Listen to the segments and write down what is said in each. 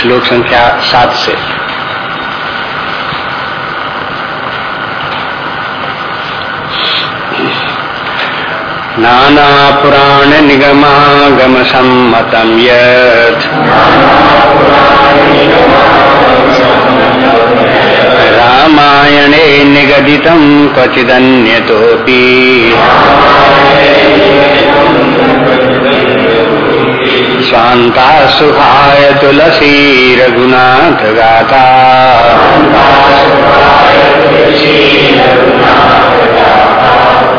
श्लोक संख्या सात से। नाना पुराण निगमागम सम्मतम यत् रामायणे निगदितं क्वचिदन्यतोऽपि। स्वान्ता सुखाय तुलसी रघुनाथ गाता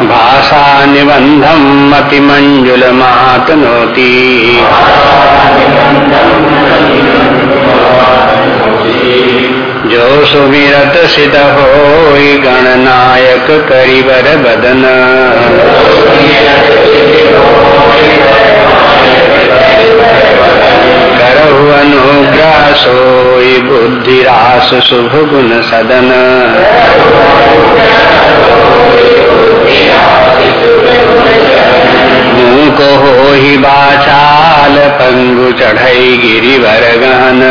भाषा निबन्धम् मतिमञ्जुलमातनोति जो सुमिरत सिद्ध हो गणनायक करिबर बदन। करहु अनुग्रह सोई बुद्धि रास शुभ गुण सदन। को हो ही बाचाल पंगु चढ़ई गिरिवर गहन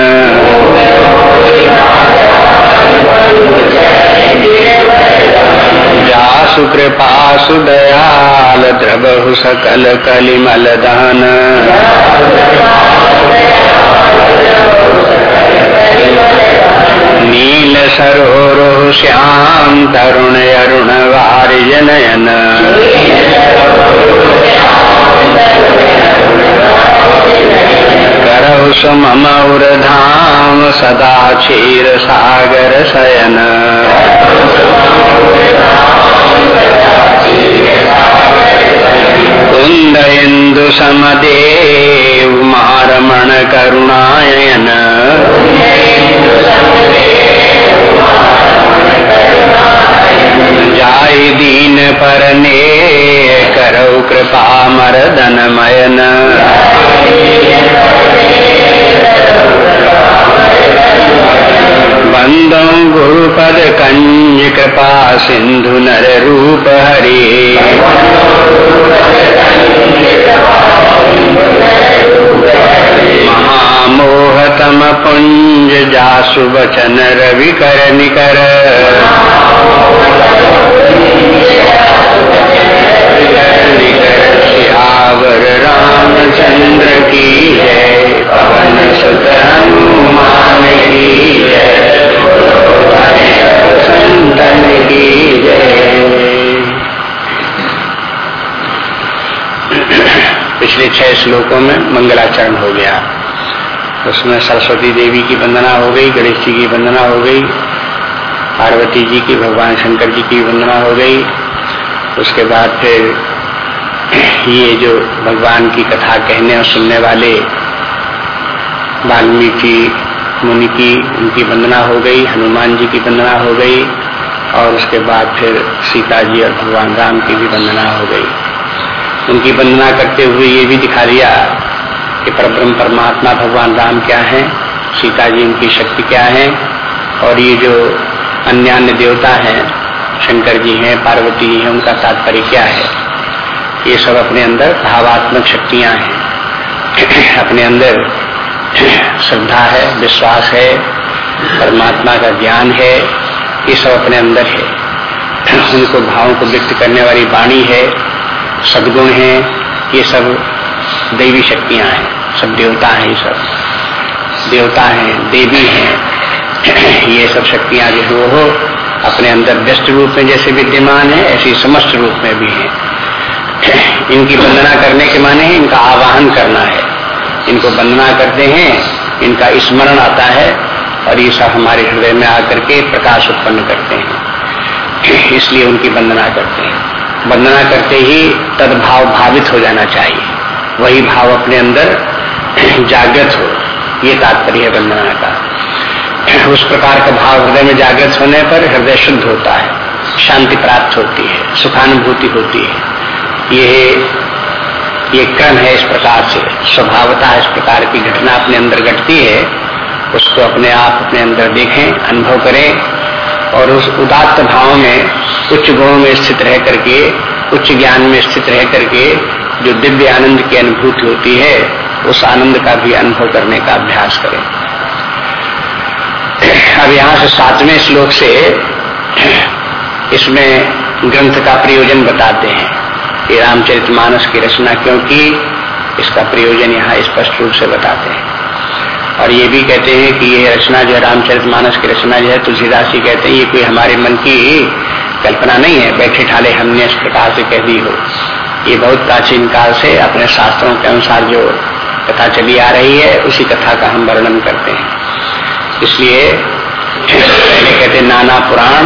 जासु कृपा सुदयाल द्रबहु सकल कलिमल दहन नील सरोरु श्याम तरुण अरुण वारिज नयन करहु सुमम धाम सदा क्षीर सागर शयन। कुंद इंदु समदेव मारमण करुणायन। जाय दीन परने करौ कृपा मरदन मयन बंदो गुरुपद कंज कृपा सिंधु नर रूप हरि। महामोहतम पुंज जासु वचन रवि कर निकर निकर सियावर रामचंद्र की जय। पवन सुत हनुमान की जय। संतन की पिछले छह श्लोकों में मंगलाचरण हो गया। उसमें सरस्वती देवी की वंदना हो गई, गणेश जी की वंदना हो गई, पार्वती जी की, भगवान शंकर जी की वंदना हो गई। उसके बाद फिर ये जो भगवान की कथा कहने और सुनने वाले वाल्मीकि मुनि की उनकी वंदना हो गई, हनुमान जी की वंदना हो गई, और उसके बाद फिर सीता जी और भगवान राम की भी वंदना हो गई। उनकी वंदना करते हुए ये भी दिखा दिया कि परब्रह्म परमात्मा भगवान राम क्या हैं, सीता जी उनकी शक्ति क्या है, और ये जो अन्य अन्य देवता हैं, शंकर जी हैं, पार्वती जी हैं, उनका तात्पर्य क्या है? ये सब अपने अंदर भावात्मक शक्तियाँ हैं। अपने अंदर श्रद्धा है, विश्वास है, परमात्मा का ज्ञान है, ये सब अपने अंदर है। उनको भावों को व्यक्त करने वाली वाणी है, सदगुण है, ये सब दैवी शक्तियाँ हैं, सब देवता हैं ये सब। देवता हैं, देवी हैं, ये सब शक्तियाँ जो है अपने अंदर व्यस्त रूप में जैसे विद्यमान है, ऐसी समस्त रूप में भी है। इनकी वंदना करने के माने इनका आवाहन करना है। इनको वंदना करते हैं, इनका स्मरण आता है और ये सब हमारे हृदय में आकर के प्रकाश उत्पन्न करते हैं। इसलिए उनकी वंदना करते हैं। वंदना करते ही तदभाव भावित हो जाना चाहिए। वही भाव अपने अंदर जागृत हो। ये तात्पर्य है वंदना का। उस प्रकार का भाव हृदय में जागृत होने पर हृदय शुद्ध होता है, शांति प्राप्त होती है, सुखानुभूति होती है। ये ये क्रम है इस प्रकार से, स्वभावता इस प्रकार की घटना अपने अंदर घटती है, उसको अपने आप, अपने अंदर देखें, अनुभव करें, और उस उदात्त भाव में, उच्च गुणों में स्थित रह करके, उच्च ज्ञान में स्थित रह करके जो दिव्य आनंद की अनुभूति होती है, उस आनंद का भी अनुभव करने का अभ्यास करें। अब यहाँ से सातवें श्लोक से, इसमें ग्रंथ का प्रयोजन बताते हैं। ये रामचरित मानस की रचना क्योंकि इसका प्रयोजन यहाँ स्पष्ट रूप से बताते हैं। और ये भी कहते हैं कि ये रचना जो है, रामचरित मानस की रचना जो है, तुलसीदास जी कहते हैं, ये कोई हमारे मन की कल्पना नहीं है, बैठे ठाले हमने इस प्रकार से कह दी हो। ये बहुत प्राचीन काल से अपने शास्त्रों के अनुसार जो कथा चली आ रही है, उसी कथा का हम वर्णन करते हैं। इसलिए पहले कहते नाना पुराण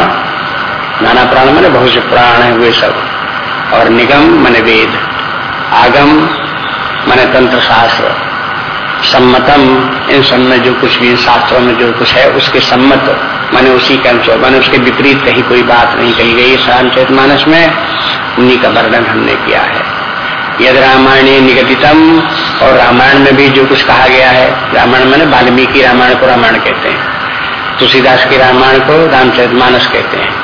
नाना पुराण मैंने बहुत से पुराण है वे सब। और निगम मन वेद, आगम मन तंत्र शास्त्र। सम्मतम, इन सब में जो कुछ भी, शास्त्रों में जो कुछ है, उसके सम्मत माने उसी के अनुसार, माने उसके विपरीत कहीं कोई बात नहीं कही गई। रामचरित मानस में उन्हीं का वर्णन हमने किया है। यद रामायण निगदितम, और रामायण में भी जो कुछ कहा गया है, रामायण मैंने वाल्मीकि रामायण को रामायण कहते हैं। तुलसीदास के रामायण को रामचरित मानस कहते हैं।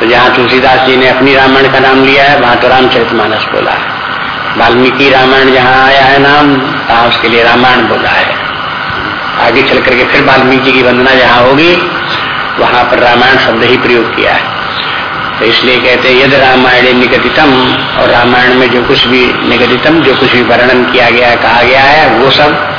तो जहाँ तुलसीदास जी ने अपनी रामायण का नाम लिया है, वहाँ तो रामचरित मानस बोला है। वाल्मीकि रामायण जहाँ आया है नाम तहाँ उसके लिए रामायण बोला है। आगे चल करके फिर वाल्मीकि की वंदना जहाँ होगी, वहाँ पर रामायण शब्द ही प्रयोग किया है। तो इसलिए कहते हैं, यद रामायण निगदितम, और रामायण में जो कुछ भी निगदितम, जो कुछ भी वर्णन किया गया कहा गया है, वो सब,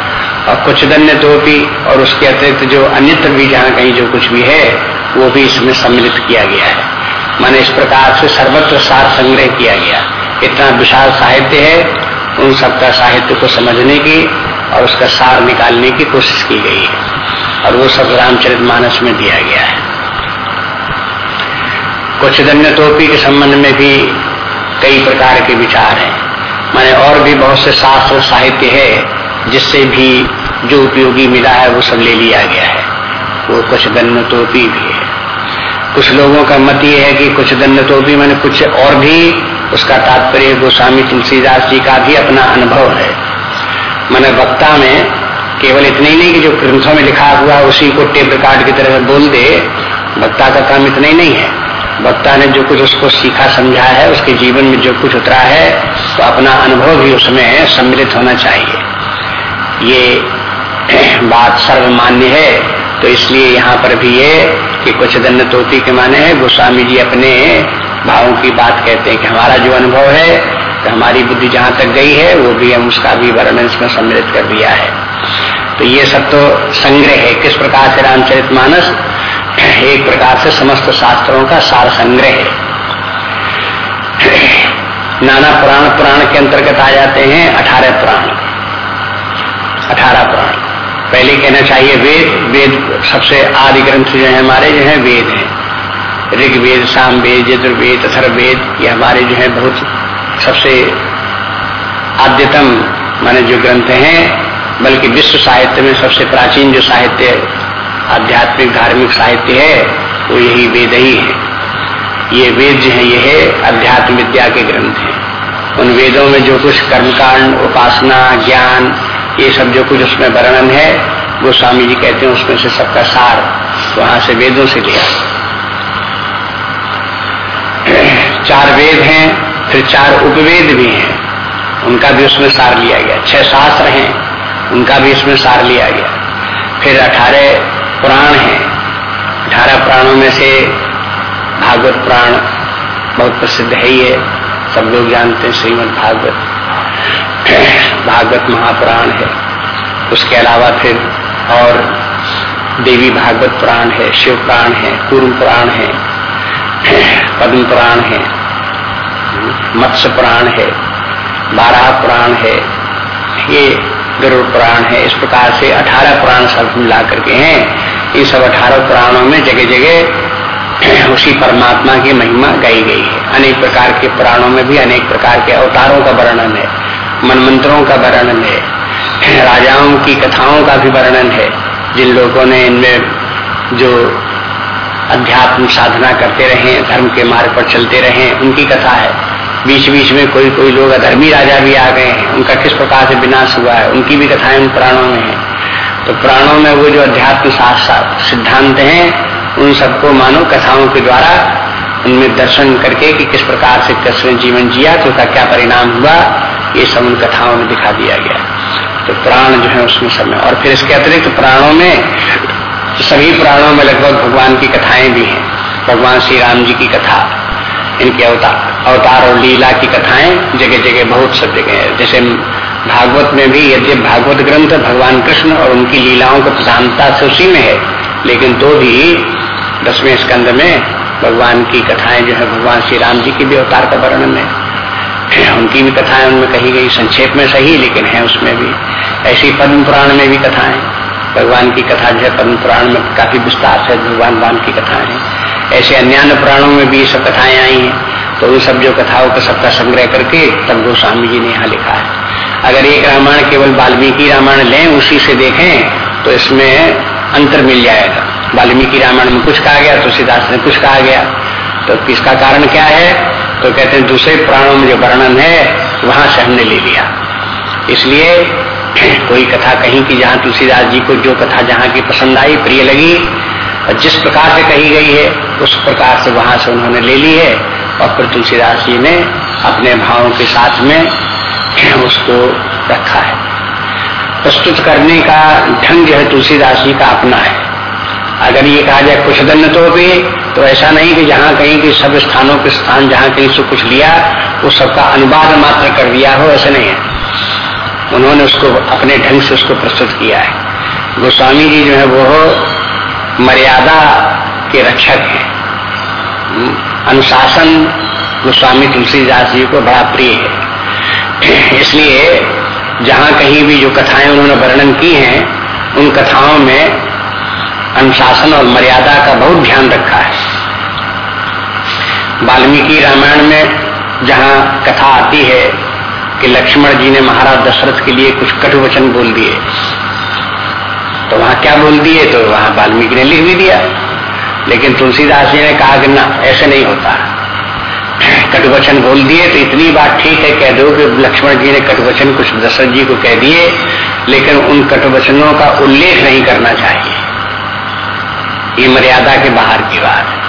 और कुछ धन्य तो भी और उसके अतिरिक्त जो अन्यत्र भी जहाँ कहीं जो कुछ भी है, वो भी इसमें सम्मिलित किया गया है। माने इस प्रकार से सर्वत्र सार संग्रह किया गया। इतना विशाल साहित्य है, उन सबका साहित्य को समझने की और उसका सार निकालने की कोशिश की गई है। और वो सब रामचरित मानस में दिया गया है। कुछ दन्य टोपी के संबंध में भी कई प्रकार के विचार हैं। माने और भी बहुत से शास्त्र साहित्य है, जिससे भी जो उपयोगी मिला है, वो सब ले लिया गया है। वो कुछ दन्य टोपी भी है। कुछ लोगों का मत ये है कि कुछ दंड तो भी मैंने कुछ और भी उसका तात्पर्य गोस्वामी तुलसीदास जी का भी अपना अनुभव है। मैंने वक्ता में केवल इतने ही नहीं कि जो ग्रंथों में लिखा हुआ उसी को टेप रिकॉर्ड की तरह बोल दे, वक्ता का काम इतना ही नहीं है। वक्ता ने जो कुछ उसको सीखा, समझा है, उसके जीवन में जो कुछ उतरा है तो अपना अनुभव भी उसमें सम्मिलित होना चाहिए। ये बात सर्वमान्य है तो इसलिए यहाँ पर भी ये कि कुछ दंड तोती के माने गोस्वामी जी अपने भावों की बात कहते हैं कि हमारा जो अनुभव है तो हमारी बुद्धि जहाँ तक गई है, वो भी हम उसका भी वर्णन इसमें सम्मिलित कर दिया है। तो ये सब तो संग्रह है। किस प्रकार से रामचरित मानस, एक प्रकार से समस्त शास्त्रों का सार संग्रह है। नाना पुराण पुराण के अंतर्गत आ जाते हैं अठारह पुराण। अठारह पुराण। पहले कहना चाहिए, वेद वेद सबसे आदि ग्रंथ जो है हमारे जो है वेद है। ऋग्वेद साम वेद यजुर्वेद अथर्वेद ये हमारे जो है बहुत सबसे आद्यतम माने जो ग्रंथ हैं, बल्कि विश्व साहित्य में सबसे प्राचीन जो साहित्य, आध्यात्मिक, धार्मिक साहित्य है, वो यही वेद ही है। ये वेद जो है, ये है अध्यात्म विद्या के ग्रंथ हैं। उन वेदों में जो कुछ कर्मकांड, उपासना, ज्ञान ये सब जो कुछ उसमें वर्णन है, वो स्वामी जी कहते हैं उसमें से सबका सार वहाँ से वेदों से लिया। चार वेद हैं, फिर चार उपवेद भी हैं। उनका भी उसमें सार लिया गया। छह शास्त्र हैं, उनका भी इसमें सार लिया गया। फिर अठारह पुराण हैं। अठारह प्राणों में से भागवत प्राण बहुत प्रसिद्ध है ही है सब लोग जानते हैं श्रीमद भागवत भागवत महापुराण है। उसके अलावा फिर और देवी भागवत पुराण है, शिव पुराण है पूर्व पुराण है, पद्म पुराण है, मत्स्य पुराण है, बारह पुराण है, ये गरुड़ पुराण है। इस प्रकार से अठारह पुराण सब मिला करके हैं। इन सब अठारह पुराणों में जगह जगह उसी परमात्मा की महिमा गाई गई है। अनेक प्रकार के पुराणों में भी अनेक प्रकार के अवतारों का वर्णन है। मन मंत्रों का वर्णन है। राजाओं की कथाओं का भी वर्णन है। जिन लोगों ने इनमें जो अध्यात्म साधना करते रहे, धर्म के मार्ग पर चलते रहे, उनकी कथा है। बीच बीच में कोई कोई लोग, अधर्मी राजा भी आ गए हैं। उनका किस प्रकार से विनाश हुआ है, उनकी भी कथाएँ उन पुराणों में है। तो पुराणों में वो जो अध्यात्म सिद्धांत हैं, उन सबको मानो कथाओं के द्वारा उनमें दर्शन करके कि किस प्रकार से कृष्ण जीवन जिया तो उसका क्या परिणाम हुआ ये सब उन कथाओं में दिखा दिया गया। तो प्राण जो है उसमें समय और फिर इसके अतिरिक्त प्राणों में तो सभी प्राणों में लगभग भगवान की कथाएँ भी हैं। भगवान श्री राम जी की कथा, इनके अवतार अवतार और लीला की कथाएँ जगह जगह बहुत सब जगह है। जैसे भागवत में भी यद्य भागवत ग्रंथ भगवान कृष्ण और उनकी लीलाओं को प्रधानता से उसी में है, लेकिन तो भी दसवें स्कंद में भगवान की कथाएँ जो है, भगवान श्री राम जी की भी अवतार का वर्णन है। उनकी भी कथाएँ उनमें कही गई, संक्षेप में सही, लेकिन है उसमें भी। ऐसी पद्म पुराण में भी कथाएँ। भगवान की कथा जो पद्म पुराण में काफ़ी विस्तार से भगवान राम की कथाएँ हैं। ऐसे अन्य पुराणों में भी सब कथाएँ आई हैं। तो उन सब जो कथाओं का सबका संग्रह करके तब गोस्वामी जी ने यहाँ लिखा है। अगर एक रामायण केवल वाल्मीकि रामायण लें, उसी से देखें तो इसमें अंतर मिल जाएगा। वाल्मीकि रामायण में कुछ कहा गया, तुलसीदास ने कुछ कहा गया। तो इसका कारण क्या है? तो कहते हैं, दूसरे पुराणों में जो वर्णन है, वहाँ से हमने ले लिया। इसलिए कोई कथा कहीं की जहाँ तुलसीदास जी को जो कथा जहाँ की पसंद आई, प्रिय लगी, और जिस प्रकार से कही गई है, उस प्रकार से वहाँ से उन्होंने ले ली है, और फिर तुलसीदास जी ने अपने भावों के साथ में उसको रखा है। प्रस्तुत करने का ढंग जो है, तुलसीदास जी का अपना है। अगर ये कहा जाए कुछ दंड तो भी तो ऐसा नहीं कि जहाँ कहीं की सब स्थानों के स्थान, जहाँ कहीं से कुछ लिया, वो सबका अनुवाद मात्र कर दिया हो, ऐसा नहीं है। उन्होंने उसको अपने ढंग से उसको प्रस्तुत किया है। गोस्वामी जी जो है, वो मर्यादा के रक्षक हैं। अनुशासन गोस्वामी तुलसीदास जी को बड़ा प्रिय है। इसलिए जहाँ कहीं भी जो कथाएँ उन्होंने वर्णन की हैं, उन कथाओं में अनुशासन और मर्यादा का बहुत ध्यान रखा है। वाल्मीकि रामायण में जहाँ कथा आती है कि लक्ष्मण जी ने महाराज दशरथ के लिए कुछ कटु वचन बोल दिए। तो वहाँ क्या बोल दिए? तो वहाँ वाल्मीकि ने लिख भी दिया। लेकिन तुलसीदास जी ने कहा कि ना, ऐसे नहीं होता। कटवचन बोल दिए तो इतनी बात ठीक है, कह दो कि लक्ष्मण जी ने कटवचन कुछ दशरथ जी को कह दिए, लेकिन उन कटवचनों का उल्लेख नहीं करना चाहिए। ये मर्यादा के बाहर की बात है।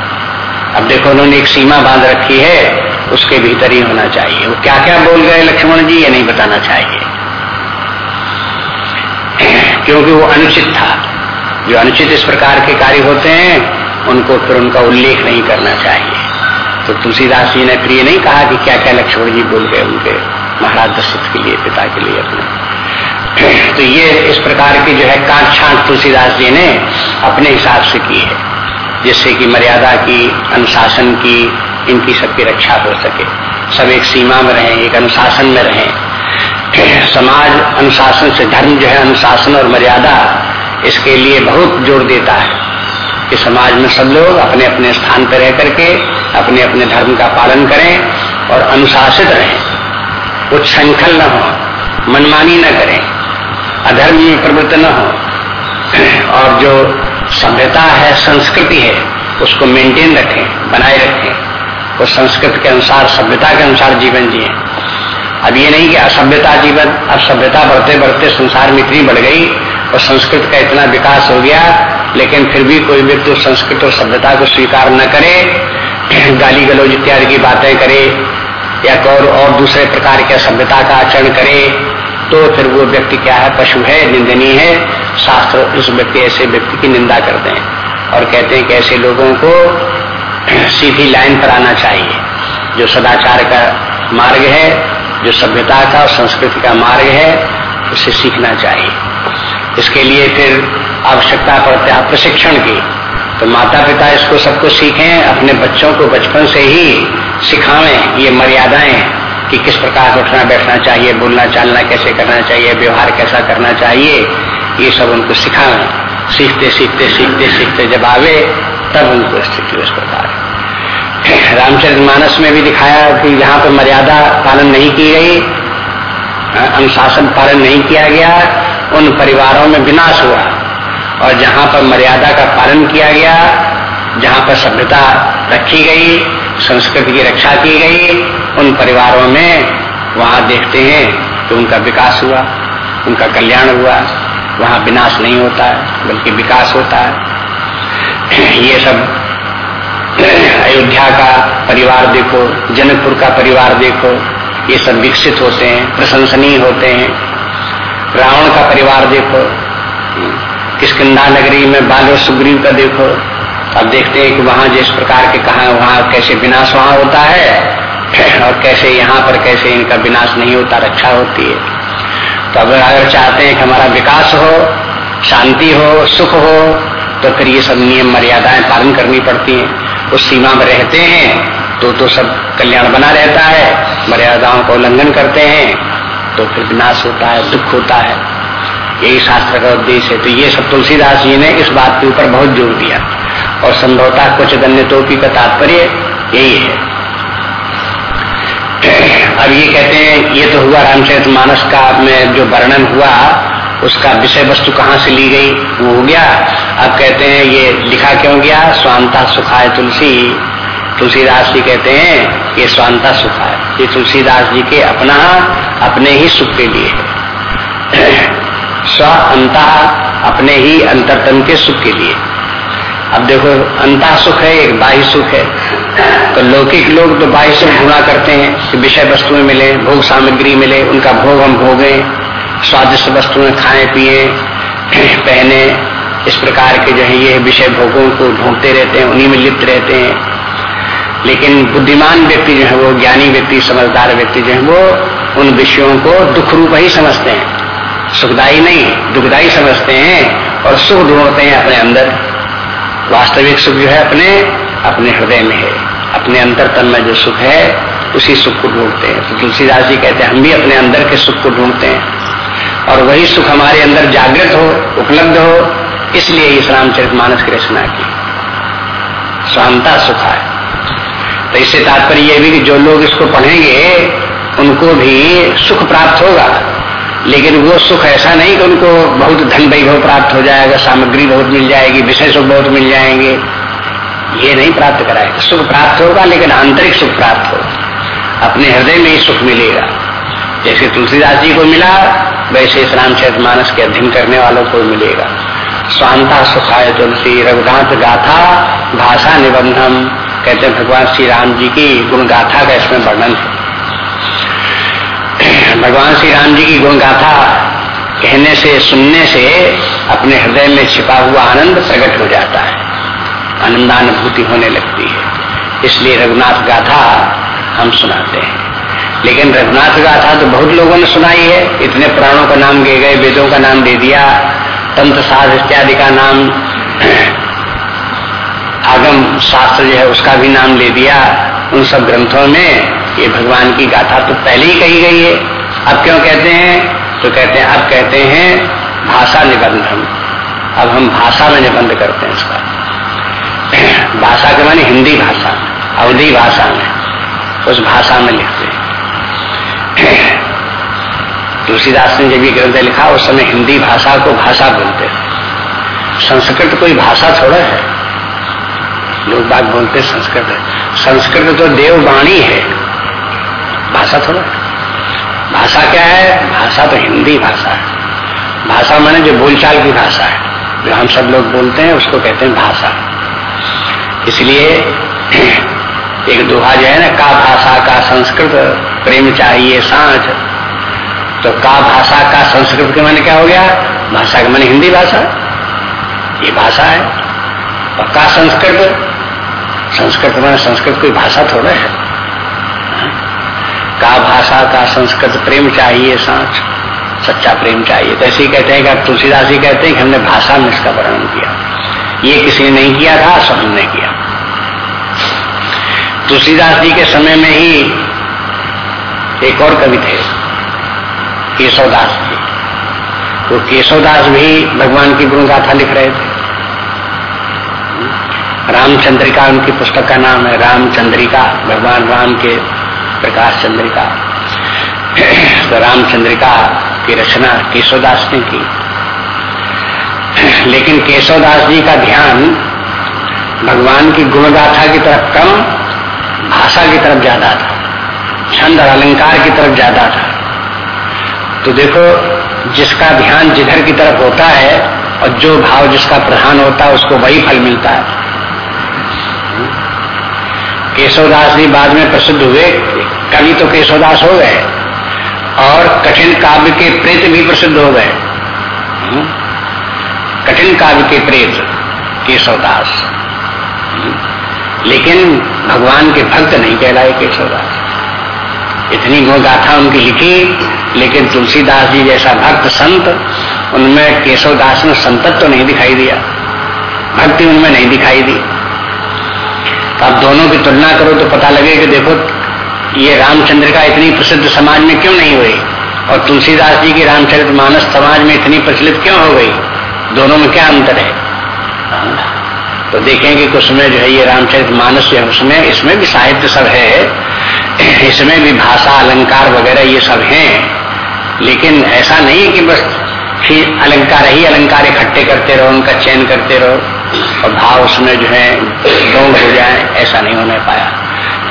अब देखो उन्होंने एक सीमा बाँध रखी है, उसके भीतर ही होना चाहिए। वो क्या क्या बोल गए लक्ष्मण जी, ये नहीं बताना चाहिए। क्योंकि वो अनुचित था। जो अनुचित इस प्रकार के कार्य होते हैं, उनको फिर उनका उल्लेख नहीं करना चाहिए। तो तुलसीदास जी ने प्रिय नहीं कहा कि क्या क्या लक्ष्मण जी बोल गए उनके महाराज दशरथ के लिए, पिता के लिए अपने। तो ये इस प्रकार की जो है काट तुलसीदास जी ने अपने हिसाब से की है। जिससे कि मर्यादा की, अनुशासन की, इनकी सबकी रक्षा हो सके। सब एक सीमा में रहें, एक अनुशासन में रहें। समाज अनुशासन से, धर्म जो है अनुशासन और मर्यादा, इसके लिए बहुत ज़ोर देता है कि समाज में सब लोग अपने अपने स्थान पर रह करके अपने अपने धर्म का पालन करें और अनुशासित रहें। कुछ उच्छृंखल न हो, मनमानी न करें, अधर्म में प्रवृत्त न हो, और जो सभ्यता है संस्कृति है उसको मेंटेन रखें बनाए रखें। उस संस्कृति के अनुसार सभ्यता के अनुसार जीवन जिए। अब ये नहीं कि असभ्यता जीवन अब सभ्यता बढ़ते बढ़ते संसार में इतनी बढ़ गई और संस्कृत का इतना विकास हो गया लेकिन फिर भी कोई व्यक्ति संस्कृत और सभ्यता को स्वीकार न करे गाली गलौज इत्यादि की बातें करे या और, और दूसरे प्रकार के सभ्यता का आचरण करे तो फिर वो व्यक्ति क्या है पशु है निंदनीय है शास्त्र उस व्यक्ति, ऐसे व्यक्ति की निंदा करते हैं और कहते हैं कि ऐसे लोगों को सीधी लाइन पर आना चाहिए। जो सदाचार का मार्ग है, जो सभ्यता का और संस्कृति का मार्ग है, उसे सीखना चाहिए। इसके लिए फिर आवश्यकता पड़ता है प्रशिक्षण की। तो माता पिता इसको सबको सीखें, अपने बच्चों को बचपन से ही सिखाएँ, ये मर्यादाएँ कि किस प्रकार से उठना, बैठना चाहिए, बोलना, चालना कैसे करना चाहिए, व्यवहार कैसा करना चाहिए, ये सब उनको सिखावें सीखते सीखते सीखते सीखते जब आवे, तब उनको स्थिति उस प्रकार। रामचरित मानस में भी दिखाया कि यहाँ पर मर्यादा पालन नहीं की गई अनुशासन पालन नहीं किया गया, उन परिवारों में विनाश हुआ। और जहाँ पर मर्यादा का पालन किया गया, जहाँ पर सभ्यता रखी गई, संस्कृति की रक्षा की गई उन परिवारों में वहाँ देखते हैं कि उनका विकास हुआ, उनका कल्याण हुआ, वहाँ विनाश नहीं होता है, बल्कि विकास होता है। ये सब अयोध्या का परिवार देखो, जनकपुर का परिवार देखो, ये सब विकसित होते हैं, प्रशंसनीय होते हैं। रावण का परिवार देखो किसकिदा नगरी में बालो सुग्रीव का देखो, अब देखते हैं कि वहाँ जिस प्रकार के कहा, वहाँ कैसे विनाश वहाँ होता है और कैसे यहाँ पर कैसे इनका विनाश नहीं होता, रक्षा होती है। तो अगर अगर चाहते हैं कि हमारा विकास हो, शांति हो, सुख हो तो फिर ये सब नियम मर्यादाएँ पालन करनी पड़ती हैं। उस सीमा में रहते हैं तो तो सब कल्याण बना रहता है, मर्यादाओं का उल्लंघन करते हैं तो फिर विनाश होता है, दुख होता है। यही शास्त्र का उद्देश्य है। तो ये सब तुलसीदास जी ने इस बात के ऊपर बहुत ज़ोर दिया। और संभवता कुछ गण्य टोपी का तात्पर्य यही है। अब ये कहते हैं, ये तो हुआ रामचरित मानस का में जो वर्णन हुआ, उसका विषय वस्तु कहाँ से ली गई, वो हो गया। अब कहते हैं, ये लिखा क्यों गया? स्वांता सुखाय तुलसी। तुलसीदास जी कहते हैं, ये स्वांता सुखाय। ये तुलसीदास जी के अपना, अपने ही सुख के लिए है। स्व अंता, अपने ही अंतरतन के सुख के लिए। अब देखो, अंता सुख है, एक बाह्य सुख है। तो लौकिक लोग तो बाह्य सुख ढूंढा करते हैं, कि विषय वस्तुएँ मिले, भोग सामग्री मिले, उनका भोग हम भोगे, स्वादिष्ट वस्तुएँ खाए, पिए, पहने, इस प्रकार के जो है ये विषय भोगों को ढूंढते रहते हैं, उन्हीं में लिप्त रहते हैं। लेकिन बुद्धिमान व्यक्ति जो है, वो ज्ञानी व्यक्ति, समझदार व्यक्ति जो है, वो उन विषयों को दुख रूप ही समझते हैं। सुखदायी नहीं, दुखदायी समझते हैं और सुख ढूंढते हैं अपने अंदर। वास्तविक सुख जो है अपने अपने हृदय में है। अपने अंतर तन में जो सुख है, उसी सुख को ढूंढते हैं। तो तुलसीदास जी कहते हैं, हम भी अपने अंदर के सुख को ढूंढते हैं। और वही सुख हमारे अंदर जागृत हो, उपलब्ध हो, इसलिए इस रामचरित मानस की रचना की। शांता सुख है तो इससे तात्पर्य यह भी कि जो लोग इसको पढ़ेंगे, उनको भी सुख प्राप्त होगा। लेकिन वो सुख ऐसा नहीं कि उनको बहुत धन वैभव प्राप्त हो जाएगा, सामग्री बहुत मिल जाएगी, विषय सुख बहुत मिल जाएँगे। ये नहीं प्राप्त कराएगा सुख प्राप्त होगा, लेकिन आंतरिक सुख प्राप्त होगा। अपने हृदय में ही सुख मिलेगा। जैसे तुलसीदास जी को मिला, वैसे इस रामचरित मानस के अध्ययन करने वालों को मिलेगा। स्वांता सुखाय तुलसी, रघुनाथ गाथा, भाषा निबंधम। कहते भगवान श्री राम जी की गुण गाथा का इसमें वर्णन है। भगवान श्री राम जी की गुण गाथा कहने से, सुनने से अपने हृदय में छिपा हुआ आनंद प्रकट हो जाता है। आनंदानुभूति होने लगती है। इसलिए रघुनाथ गाथा हम सुनाते हैं। लेकिन रघुनाथ गाथा तो बहुत लोगों ने सुनाई है। इतने पुराणों का नाम दे गए, वेदों का नाम दे दिया, तंत्र साध इत्यादि का नाम, आगम शास्त्र जो है उसका भी नाम ले दिया। उन सब ग्रंथों में ये भगवान की गाथा तो पहले ही कही गई है। अब क्यों कहते हैं? तो कहते हैं, अब कहते हैं, भाषा निबंधन। अब हम भाषा में निबंध करते हैं इसका। भाषा के माने हिंदी भाषा, अवधि भाषा में। उस भाषा में लिखते हैं। तुलसीदास ने जब ये ग्रंथ लिखा, उस समय हिंदी भाषा को भाषा बोलते संस्कृत कोई भाषा थोड़ा है? लोग बात बोलते संस्कृत है संस्कृत। तो देववाणी है। भाषा थोड़ा भाषा क्या है? भाषा तो हिंदी भाषा है। भाषा माने जो बोलचाल की भाषा है। जो हम सब लोग बोलते हैं, उसको कहते हैं भाषा। इसलिए एक दोहा जो है ना, का भाषा का संस्कृत, प्रेम चाहिए साँझ। तो का भाषा का संस्कृत के माने क्या हो गया? भाषा के माने हिंदी भाषा। ये भाषा है। और का संस्कृत? संस्कृत माने संस्कृत कोई भाषा थोड़ा है। का भाषा, का संस्कृत प्रेम चाहिए सांच सच्चा प्रेम चाहिए। तो ऐसे ही कहते हैं कि तुलसीदास जी कहते हैं कि हमने भाषा में इसका वर्णन किया। ये किसी ने नहीं किया था, सब हमने किया। तुलसीदास जी के समय में ही एक और कवि थे, केशवदास जी। तो केशवदास भी भगवान की गुरु गाथा लिख रहे थे। रामचंद्रिका, उनकी पुस्तक का नाम है रामचंद्रिका, भगवान राम के प्रकाश चंद्रिका। तो रामचंद्रिका की रचना केशवदास ने की। लेकिन केशवदास जी का ध्यान भगवान की गुणगाथा की तरफ़ कम, भाषा की तरफ़ ज़्यादा था, छंद और अलंकार की तरफ़ ज़्यादा था। तो देखो, जिसका ध्यान जिधर की तरफ़ होता है और जो भाव जिसका प्रधान होता है, उसको वही फल मिलता है। केशवदास जी बाद में प्रसिद्ध हुए। कवि तो केशवदास हो गए और कठिन काव्य के प्रेत भी प्रसिद्ध हो गए। कठिन काव्य के प्रेत केशवदास। लेकिन भगवान के भक्त नहीं कहलाए केशवदास। इतनी गाथा उनकी लिखी, लेकिन तुलसीदास जी जैसा भक्त, संत, उनमें केशवदास में संतत्व तो नहीं दिखाई दिया। भक्ति उनमें नहीं दिखाई दी। तो अब दोनों की तुलना करो तो पता लगे कि देखो ये रामचंद्र का इतनी प्रसिद्ध समाज में क्यों नहीं हुई और तुलसीदास जी की रामचरित मानस समाज में इतनी प्रचलित क्यों हो गई? दोनों में क्या अंतर है? तो देखेंगे कि उसमें जो है ये रामचरित मानस जो है, उसमें, इसमें भी साहित्य सब है। इसमें भी भाषा, अलंकार वगैरह ये सब हैं। लेकिन ऐसा नहीं कि बस फिर अलंकार ही अलंकार इकट्ठे करते रहो, उनका चयन करते रहो, और भाव उसमें जो है गौण हो जाए, ऐसा नहीं होने पाया।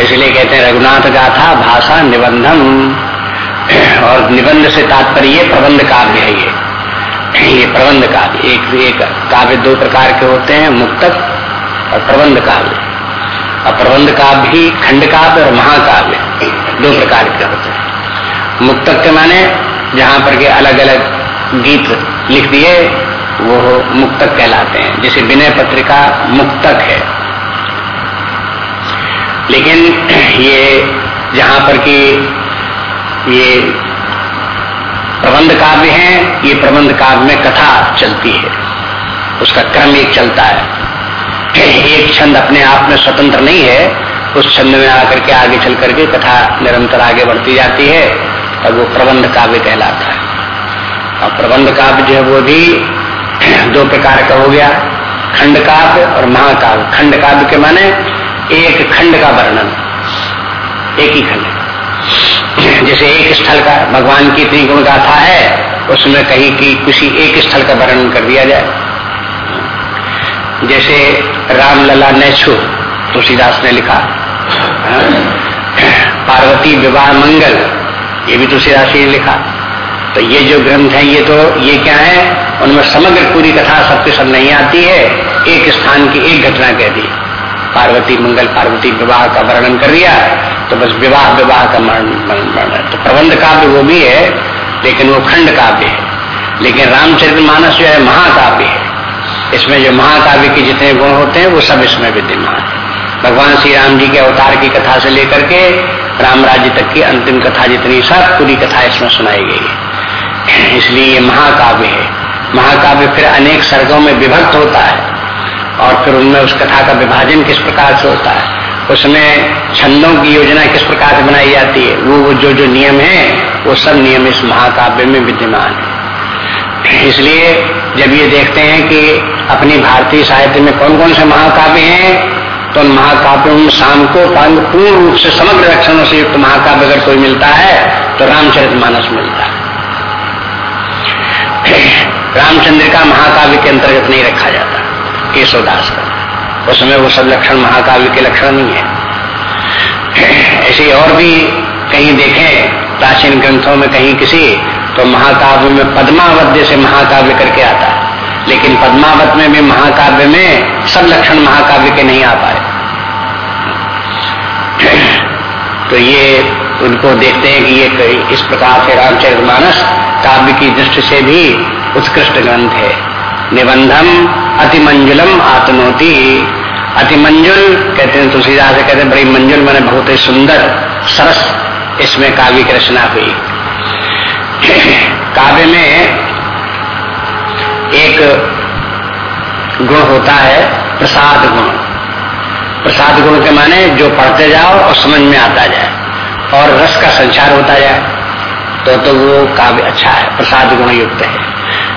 इसलिए कहते हैं, रघुनाथ गाथा भाषा निबंधन और निबंध से तात्पर्य प्रबंध काव्य है ये। ये प्रबंध काव्य, एक एक काव्य दो प्रकार के होते हैं, मुक्तक और प्रबंध काव्य। और प्रबंध काव्य भी खंड काव्य और महाकाव्य दो प्रकार के होते हैं। मुक्तक के माने जहाँ पर के अलग अलग गीत लिख दिए, वो मुक्तक कहलाते हैं, जैसे विनय पत्रिका मुक्तक है। लेकिन ये जहाँ पर कि ये प्रबंध काव्य है, ये प्रबंध काव्य में कथा चलती है। उसका क्रम एक चलता है। एक छंद अपने आप में स्वतंत्र नहीं है। उस छंद में आकर के आगे चल करके कथा निरंतर आगे बढ़ती जाती है तब वो प्रबंध काव्य कहलाता है। और प्रबंध काव्य जो है वो भी दो प्रकार का हो गया। खंड काव्य और महाकाव्य। खंड काव्य के माने एक खंड का वर्णन, एक ही खंड। जैसे एक स्थल का भगवान की इतनी गुण गाथा है, उसमें कहीं की किसी एक स्थल का वर्णन कर दिया जाए। जैसे राम रामलला नेछु तुलसीदास ने लिखा हाँ? पार्वती विवाह मंगल, ये भी तुलसीदास ने लिखा। तो ये जो ग्रंथ है, ये तो ये क्या है? उनमें समग्र पूरी कथा सबके सब नहीं आती है, एक स्थान की एक घटना कह दी। पार्वती मंगल पार्वती विवाह का वर्णन कर दिया तो बस विवाह विवाह का वर्णन तो प्रबंध काव्य वो भी है, लेकिन वो खंड काव्य है। लेकिन रामचरित मानस जो है, महाकाव्य है। इसमें जो महाकाव्य के जितने गुण होते हैं, वो सब इसमें विद्यमान है। भगवान श्री राम जी के अवतार की कथा से लेकर के राम राज्य तक की अंतिम कथा जितनी सब पूरी कथा इसमें सुनाई गई है। इसलिए ये महाकाव्य है। महाकाव्य फिर अनेक सर्गों में विभक्त होता है। और फिर उनमें उस कथा का विभाजन किस प्रकार से होता है? उसमें छंदों की योजना किस प्रकार से बनाई जाती है? वो जो जो नियम है, वो सब नियम इस महाकाव्य में विद्यमान है। इसलिए जब ये देखते हैं कि अपनी भारतीय साहित्य में कौन कौन से महाकाव्य हैं तो उन महाकाव्यों में शाम को पांग पूर्ण रूप से समग्र लक्षणों से युक्त महाकाव्य अगर कोई मिलता है तो रामचरित मानस मिलता है। रामचंद्र का महाकाव्य के अंतर्गत नहीं रखा जाता। केशवदास का उसमें वो सब लक्षण, महाकाव्य के लक्षण नहीं है। ऐसे और भी कहीं देखें, प्राचीन ग्रंथों में कहीं किसी तो महाकाव्य में पद्मावत जैसे महाकाव्य करके आता है। लेकिन पद्मावत में भी महाकाव्य में सब लक्षण महाकाव्य के नहीं आ पाए। तो ये उनको देखते हैं कि ये इस प्रकार से रामचरित मानस काव्य की दृष्टि से भी उत्कृष्ट ग्रंथ है। निबंधम अति मंजुलम आत्मोति। अति मंजुल कहते हैं, तुलसीदास कहते हैं, बड़ी मंजुल, मैंने बहुत ही सुंदर, सरस इसमें काव्य की रचना हुई। काव्य में एक गुण होता है, प्रसाद गुण। प्रसाद गुण के माने जो पढ़ते जाओ और समझ में आता जाए, और रस का संचार होता जाए तो तो वो काव्य अच्छा है, प्रसाद गुण युक्त है।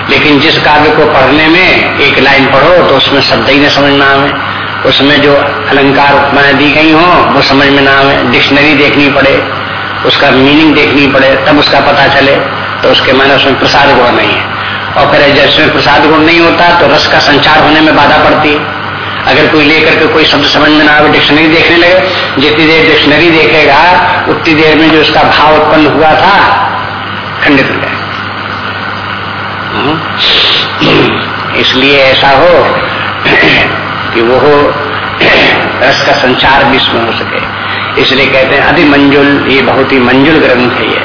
लेकिन जिस काव्य को पढ़ने में एक लाइन पढ़ो तो उसमें शब्द ही न समझ ना आवे। उसमें जो अलंकार उपमाएँ दी गई हो, वो समझ में ना आवे। डिक्शनरी देखनी पड़े, उसका मीनिंग देखनी पड़े, तब उसका पता चले तो उसके माने उसमें प्रसाद गुण नहीं है। और फिर जब उसमें प्रसाद गुण नहीं होता तो रस का संचार होने में बाधा पड़ती अगर कोई लेकर के कोई शब्द समझ में ना आवे, डिक्शनरी देखने लगे, जितनी देर डिक्शनरी देखेगा, उतनी देर में जो उसका भाव उत्पन्न हुआ था, खंडित हो जाए इसलिए ऐसा हो कि वो रस का संचार भी इसमें हो सके। इसलिए कहते हैं अति मंजुल ये बहुत ही मंजुल ग्रंथ है ये।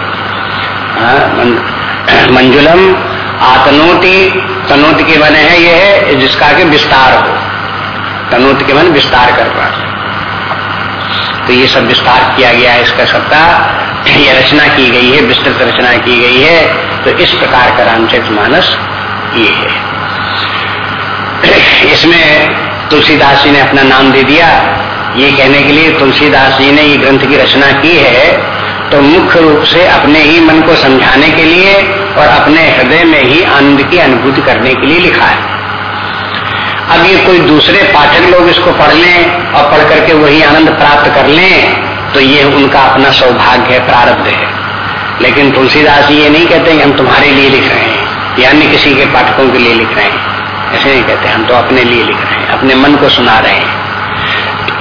हाँ, मंजुलम आतनोटी तनोत के बने हैं ये है जिसका के विस्तार हो। तनोत के मन विस्तार कर रहा तो ये सब विस्तार किया गया है इसका सबका। ये रचना की गई है विस्तृत रचना की गई है। तो इस प्रकार का रामचरित मानस ये है। इसमें तुलसीदास जी ने अपना नाम दे दिया। ये कहने के लिए तुलसीदास जी ने ये ग्रंथ की रचना की है तो मुख्य रूप से अपने ही मन को समझाने के लिए और अपने हृदय में ही आनंद की अनुभूति करने के लिए लिखा है। अब ये कोई दूसरे पाठक लोग इसको पढ़ लें और पढ़ करके वही आनंद प्राप्त कर लें तो ये उनका अपना सौभाग्य है, प्रारब्ध है। लेकिन तुलसीदास जी ये नहीं कहते हम तुम्हारे लिए लिख रहे हैं। या अन्य किसी के पाठकों के लिए लिख रहे हैं। ऐसे नहीं कहते, हम तो अपने लिए लिख रहे हैं, अपने मन को सुना रहे हैं।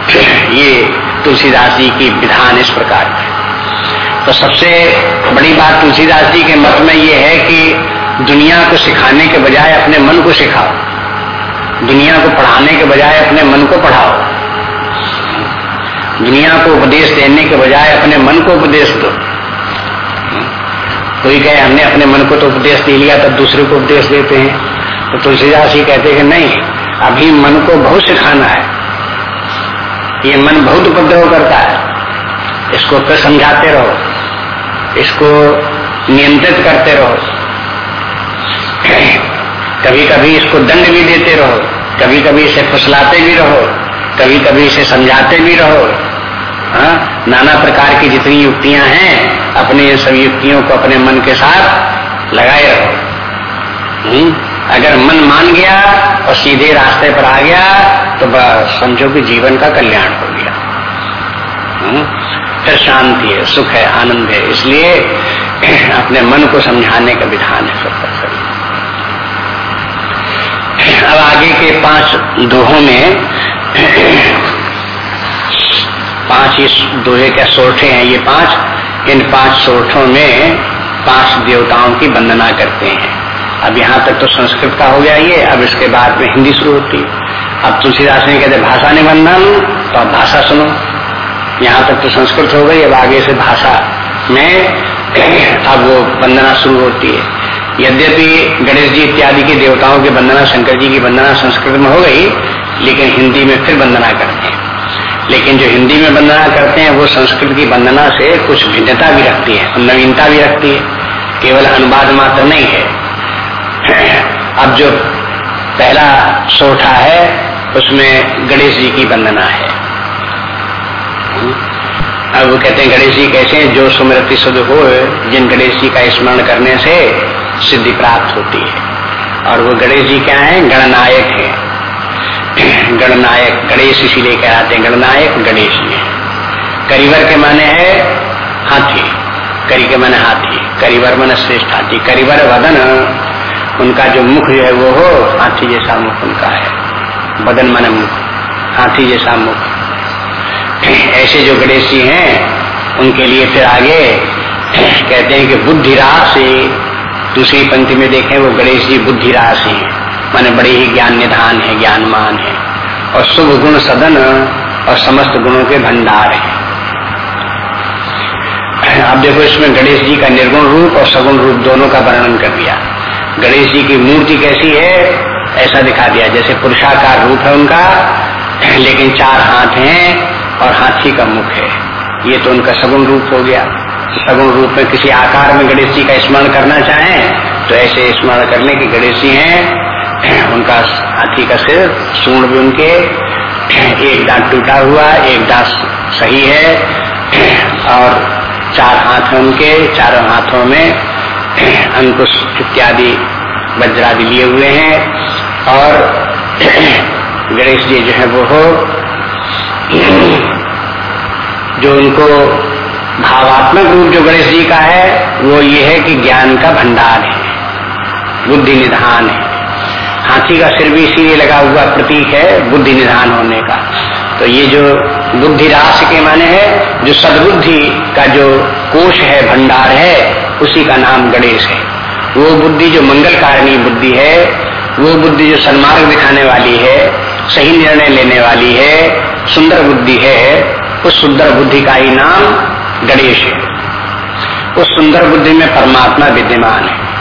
ये तुलसीदास जी की विधान इस प्रकार है। तो सबसे बड़ी बात तुलसीदास जी के मत में ये है कि दुनिया को सिखाने के बजाय अपने मन को सिखाओ। दुनिया को पढ़ाने के बजाय अपने मन को पढ़ाओ। दुनिया को उपदेश देने के बजाय अपने मन को उपदेश दो। कोई कहे, हमने अपने मन को तो उपदेश दे लिया, तब दूसरे को उपदेश देते हैं। तो तुलसीदास ही कहते हैं नहीं, अभी मन को बहुत सिखाना है। ये मन बहुत उपद्रव करता है। इसको फिर समझाते रहो। इसको नियंत्रित करते रहो। कभी कभी इसको दंड भी देते रहो। कभी कभी इसे फुसलाते भी रहो। कभी कभी इसे समझाते भी रहो। हा? नाना प्रकार की जितनी युक्तियाँ हैं, अपने सब युक्तियों को अपने मन के साथ लगाए रहो हम्म? अगर मन मान गया और सीधे रास्ते पर आ गया तो समझो कि जीवन का कल्याण हो गया हम्म? फिर शांति है, सुख है, आनंद है, इसलिए अपने मन को समझाने का विधान है सब अब आगे के पाँच दोहों में पाँच इस दोहे के सोठे हैं, ये पाँच। इन पाँच सोठों में पाँच देवताओं की वंदना करते हैं। अब यहाँ तक तो संस्कृत का हो गया ये, अब इसके बाद में हिंदी शुरू होती। है अब तुलसीदास ने कहते भाषा निबंधन तो अब भाषा सुनो। यहाँ तक तो संस्कृत हो गई, अब आगे से भाषा में अब वो वंदना शुरू होती है। यद्यपि गणेश जी इत्यादि के देवताओं की वंदना, शंकर जी की वंदना संस्कृत में हो गई, लेकिन हिंदी में फिर वंदना करते हैं। लेकिन जो हिंदी में वंदना करते हैं, वो संस्कृत की वंदना से कुछ भिन्नता भी रखती है नवीनता भी रखती है। केवल अनुवाद मात्र नहीं है। अब जो पहला सोठा है, उसमें गणेश जी की वंदना है। अब वो कहते हैं, गणेश जी कैसे जो सुमृति शुद्ध हो, जिन गणेश जी का स्मरण करने से सिद्धि प्राप्त होती है। और वो गणेश जी क्या है? गणनायक है। गणनायक गणेश इसीलिए कहते हैं, गणनायक गणेश करीवर के माने है हाथी। करी के माने हाथी। करीवर मन श्रेष्ठ हाथी। करीवर वदन, उनका जो मुख जो है वो हो, हाथी जैसा मुख उनका है। बदन मन मुख, हाथी जैसा मुख। ऐसे जो गणेश जी हैं, उनके लिए फिर आगे कहते हैं कि बुद्धि से दूसरी पंक्ति में देखें, वो गणेश जी बुद्धि रास है। माने बड़े ही ज्ञान निधान है, ज्ञानमान है। और शुभ गुण सदन और समस्त गुणों के भंडार है। अब देखो इसमें गणेश जी का निर्गुण रूप और सगुण रूप दोनों का वर्णन कर दिया। गणेश जी की मूर्ति कैसी है, ऐसा दिखा दिया। जैसे पुरुषाकार रूप है उनका, लेकिन चार हाथ हैं और हाथी का मुख है। ये तो उनका सगुण रूप हो गया। सगुण रूप में किसी आकार में गणेश जी का स्मरण करना चाहें तो ऐसे स्मरण करने के गणेश जी हैं उनका हाथी का सिर सूर्ण भी उनके एक दांत टूटा हुआ, एक दांत सही है। और चार हाथ हैं उनके, चारों हाथों में अंकुश इत्यादि, वज्रादि लिए हुए हैं। और गणेश जी जो है वो हो, जो उनको भावात्मक रूप जो गणेश जी का है, वो ये है कि ज्ञान का भंडार है, बुद्धि निधान है। हाथी का सिर भी इसीलिए लगा हुआ प्रतीक है बुद्धि निधान होने का। तो ये जो बुद्धि रास के माने है, जो सदबुद्धि का जो कोष है, भंडार है, उसी का नाम गणेश है। वो बुद्धि जो मंगल कारणी बुद्धि है, वो बुद्धि जो सन्मार्ग दिखाने वाली है, सही निर्णय लेने वाली है, सुंदर बुद्धि है, उस सुंदर बुद्धि का ही नाम गणेश है। उस सुंदर बुद्धि में परमात्मा विद्यमान है।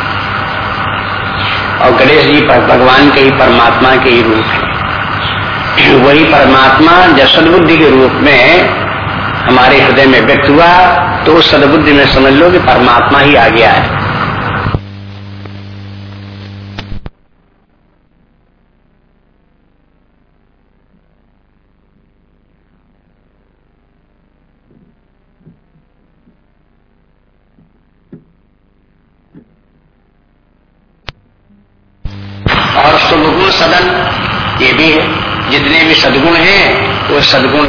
और गणेश जी पर, भगवान के ही परमात्मा के ही रूप है। वही परमात्मा जब सदबुद्धि के रूप में हमारे हृदय में व्यक्त हुआ तो उस सदबुद्धि में समझ लो कि परमात्मा ही आ गया है और शुभगुण सदन भी है। जितने भी सदगुण हैं वो सदगुण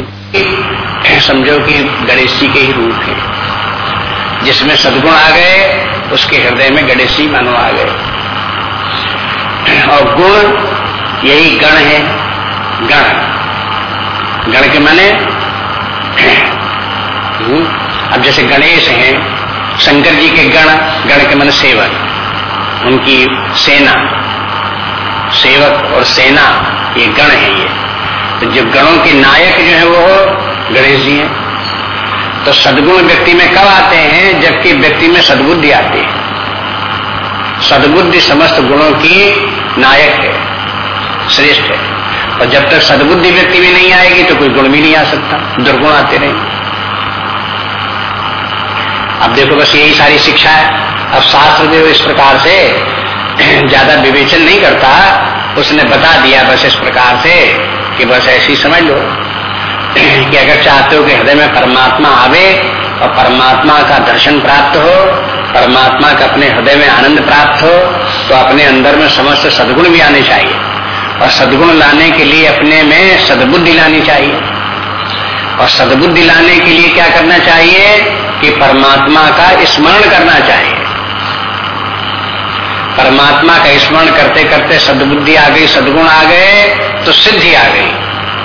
समझो कि गणेश जी के ही रूप है। जिसमें सदगुण आ गए उसके हृदय में गणेश जी मानो आ गए। और गुण यही गण है। गण। गण के माने हम्म, अब जैसे गणेश हैं शंकर जी के गण गण के मन सेवक। उनकी सेना सेवक और सेना। ये गण है ये। तो जो गणों के नायक जो है वो गणेश जी हैं। तो सदगुण व्यक्ति में कब आते हैं? जबकि व्यक्ति में सदबुद्धि आती है। सदबुद्धि समस्त गुणों की नायक है, श्रेष्ठ है। और जब तक सदबुद्धि व्यक्ति में नहीं आएगी तो कोई गुण भी नहीं आ सकता, दुर्गुण आते रहेंगे। अब देखो, बस यही सारी शिक्षा है। अब शास्त्र जो इस प्रकार से ज़्यादा विवेचन नहीं करता उसने बता दिया बस इस प्रकार से कि बस ऐसी समझ लो कि अगर चाहते हो कि हृदय में परमात्मा आवे और परमात्मा का दर्शन प्राप्त हो, परमात्मा का अपने हृदय में आनंद प्राप्त हो तो अपने अंदर में समस्त सदगुण भी आने चाहिए। और सदगुण लाने के लिए अपने में सदबुद्धि लानी चाहिए। और सदबुद्धि लाने के लिए क्या करना चाहिए कि परमात्मा का स्मरण करना चाहिए। परमात्मा का स्मरण करते करते सदबुद्धि आ गई सदगुण आ गए तो सिद्धि आ गई।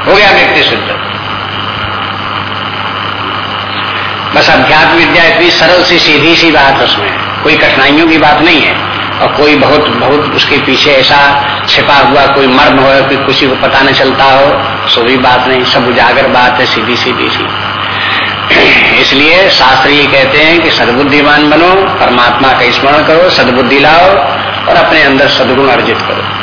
हो गया व्यक्ति सिद्ध। बस अध्यात्म विद्या इतनी सरल सी सीधी सी बात उसमें। कोई कठिनाइयों की बात नहीं है। और कोई बहुत बहुत उसके पीछे ऐसा छिपा हुआ कोई मर्म हो कि किसी को पता नहीं चलता हो सो भी बात नहीं सब उजागर बात है सीधी सीधी सी, दी, सी, दी, सी। इसलिए शास्त्र ये कहते हैं कि सदबुद्धिमान बनो, परमात्मा का स्मरण करो, सदबुद्धि लाओ और अपने अंदर सदगुण अर्जित करो।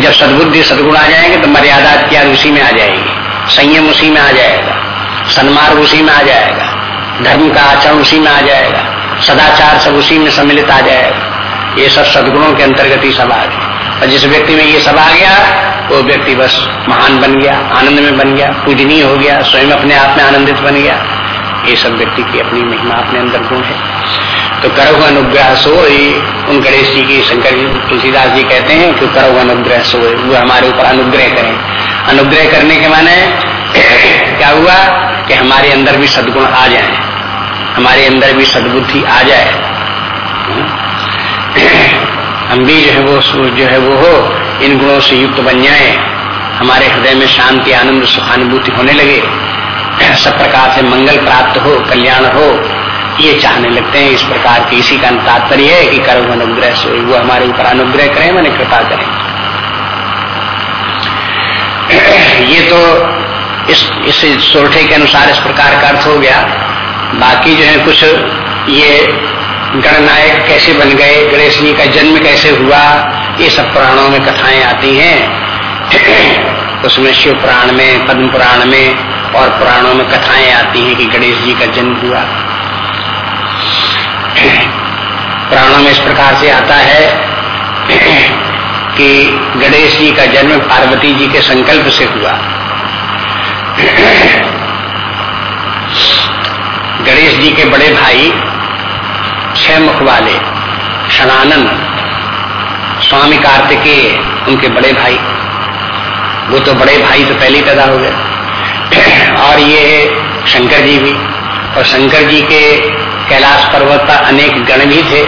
जब सदबुद्धि सदगुण आ जाएँगे तो मर्यादा त्याग उसी में आ जाएगी। संयम उसी में आ जाएगा। सन्मार्ग उसी में आ जाएगा। धर्म का आचरण उसी में आ जाएगा। सदाचार सब उसी में सम्मिलित आ जाएगा। ये सब सदगुणों के अंतर्गत ही सब आ गए। और जिस व्यक्ति में ये सब आ गया वो व्यक्ति बस महान बन गया, आनंद में बन गया, पूजनीय हो गया, स्वयं अपने आप में आनंदित बन गया। ये सब व्यक्ति की अपनी महिमा अपने अंदर गुण है। तो करो अनुग्रह सो उन गणेश जी की, शंकर जी, तुलसीदास जी कहते हैं कि करो अनुग्रह सो वो हमारे ऊपर अनुग्रह करें। अनुग्रह करने के माने क्या हुआ कि हमारे अंदर भी सदगुण आ जाए। हमारे अंदर भी सदबुद्धि आ जाए। हम भी जो है वो जो है वो हो इन गुणों से युक्त बन जाए। हमारे हृदय में शांति, आनंद, सुखानुभूति होने लगे। सब प्रकार से मंगल प्राप्त हो, कल्याण हो, ये चाहने लगते हैं। इस प्रकार की इसी का तात्पर्य है कि कर्म अनुग्रह से वो हमारे ऊपर अनुग्रह करें, मैंने कृपा करें। ये तो इस इस सोरठे के अनुसार इस प्रकार का अर्थ हो गया। बाकी जो है कुछ ये गणनायक कैसे बन गए गणेश जी का जन्म कैसे हुआ, ये सब पुराणों में कथाएँ आती हैं। उसमें शिव पुराण में, पद्म पुराण में और पुराणों में कथाएँ आती हैं कि गणेश जी का जन्म हुआ। पुराणों में इस प्रकार से आता है कि गणेश जी का जन्म पार्वती जी के संकल्प से हुआ। गणेश जी के बड़े भाई छह मुख वाले शनानंद स्वामी कार्तिकेय, उनके बड़े भाई। वो तो बड़े भाई तो पहले ही पैदा हो गए। और ये शंकर जी भी। और शंकर जी के कैलाश पर्वत पर अनेक गण भी थे।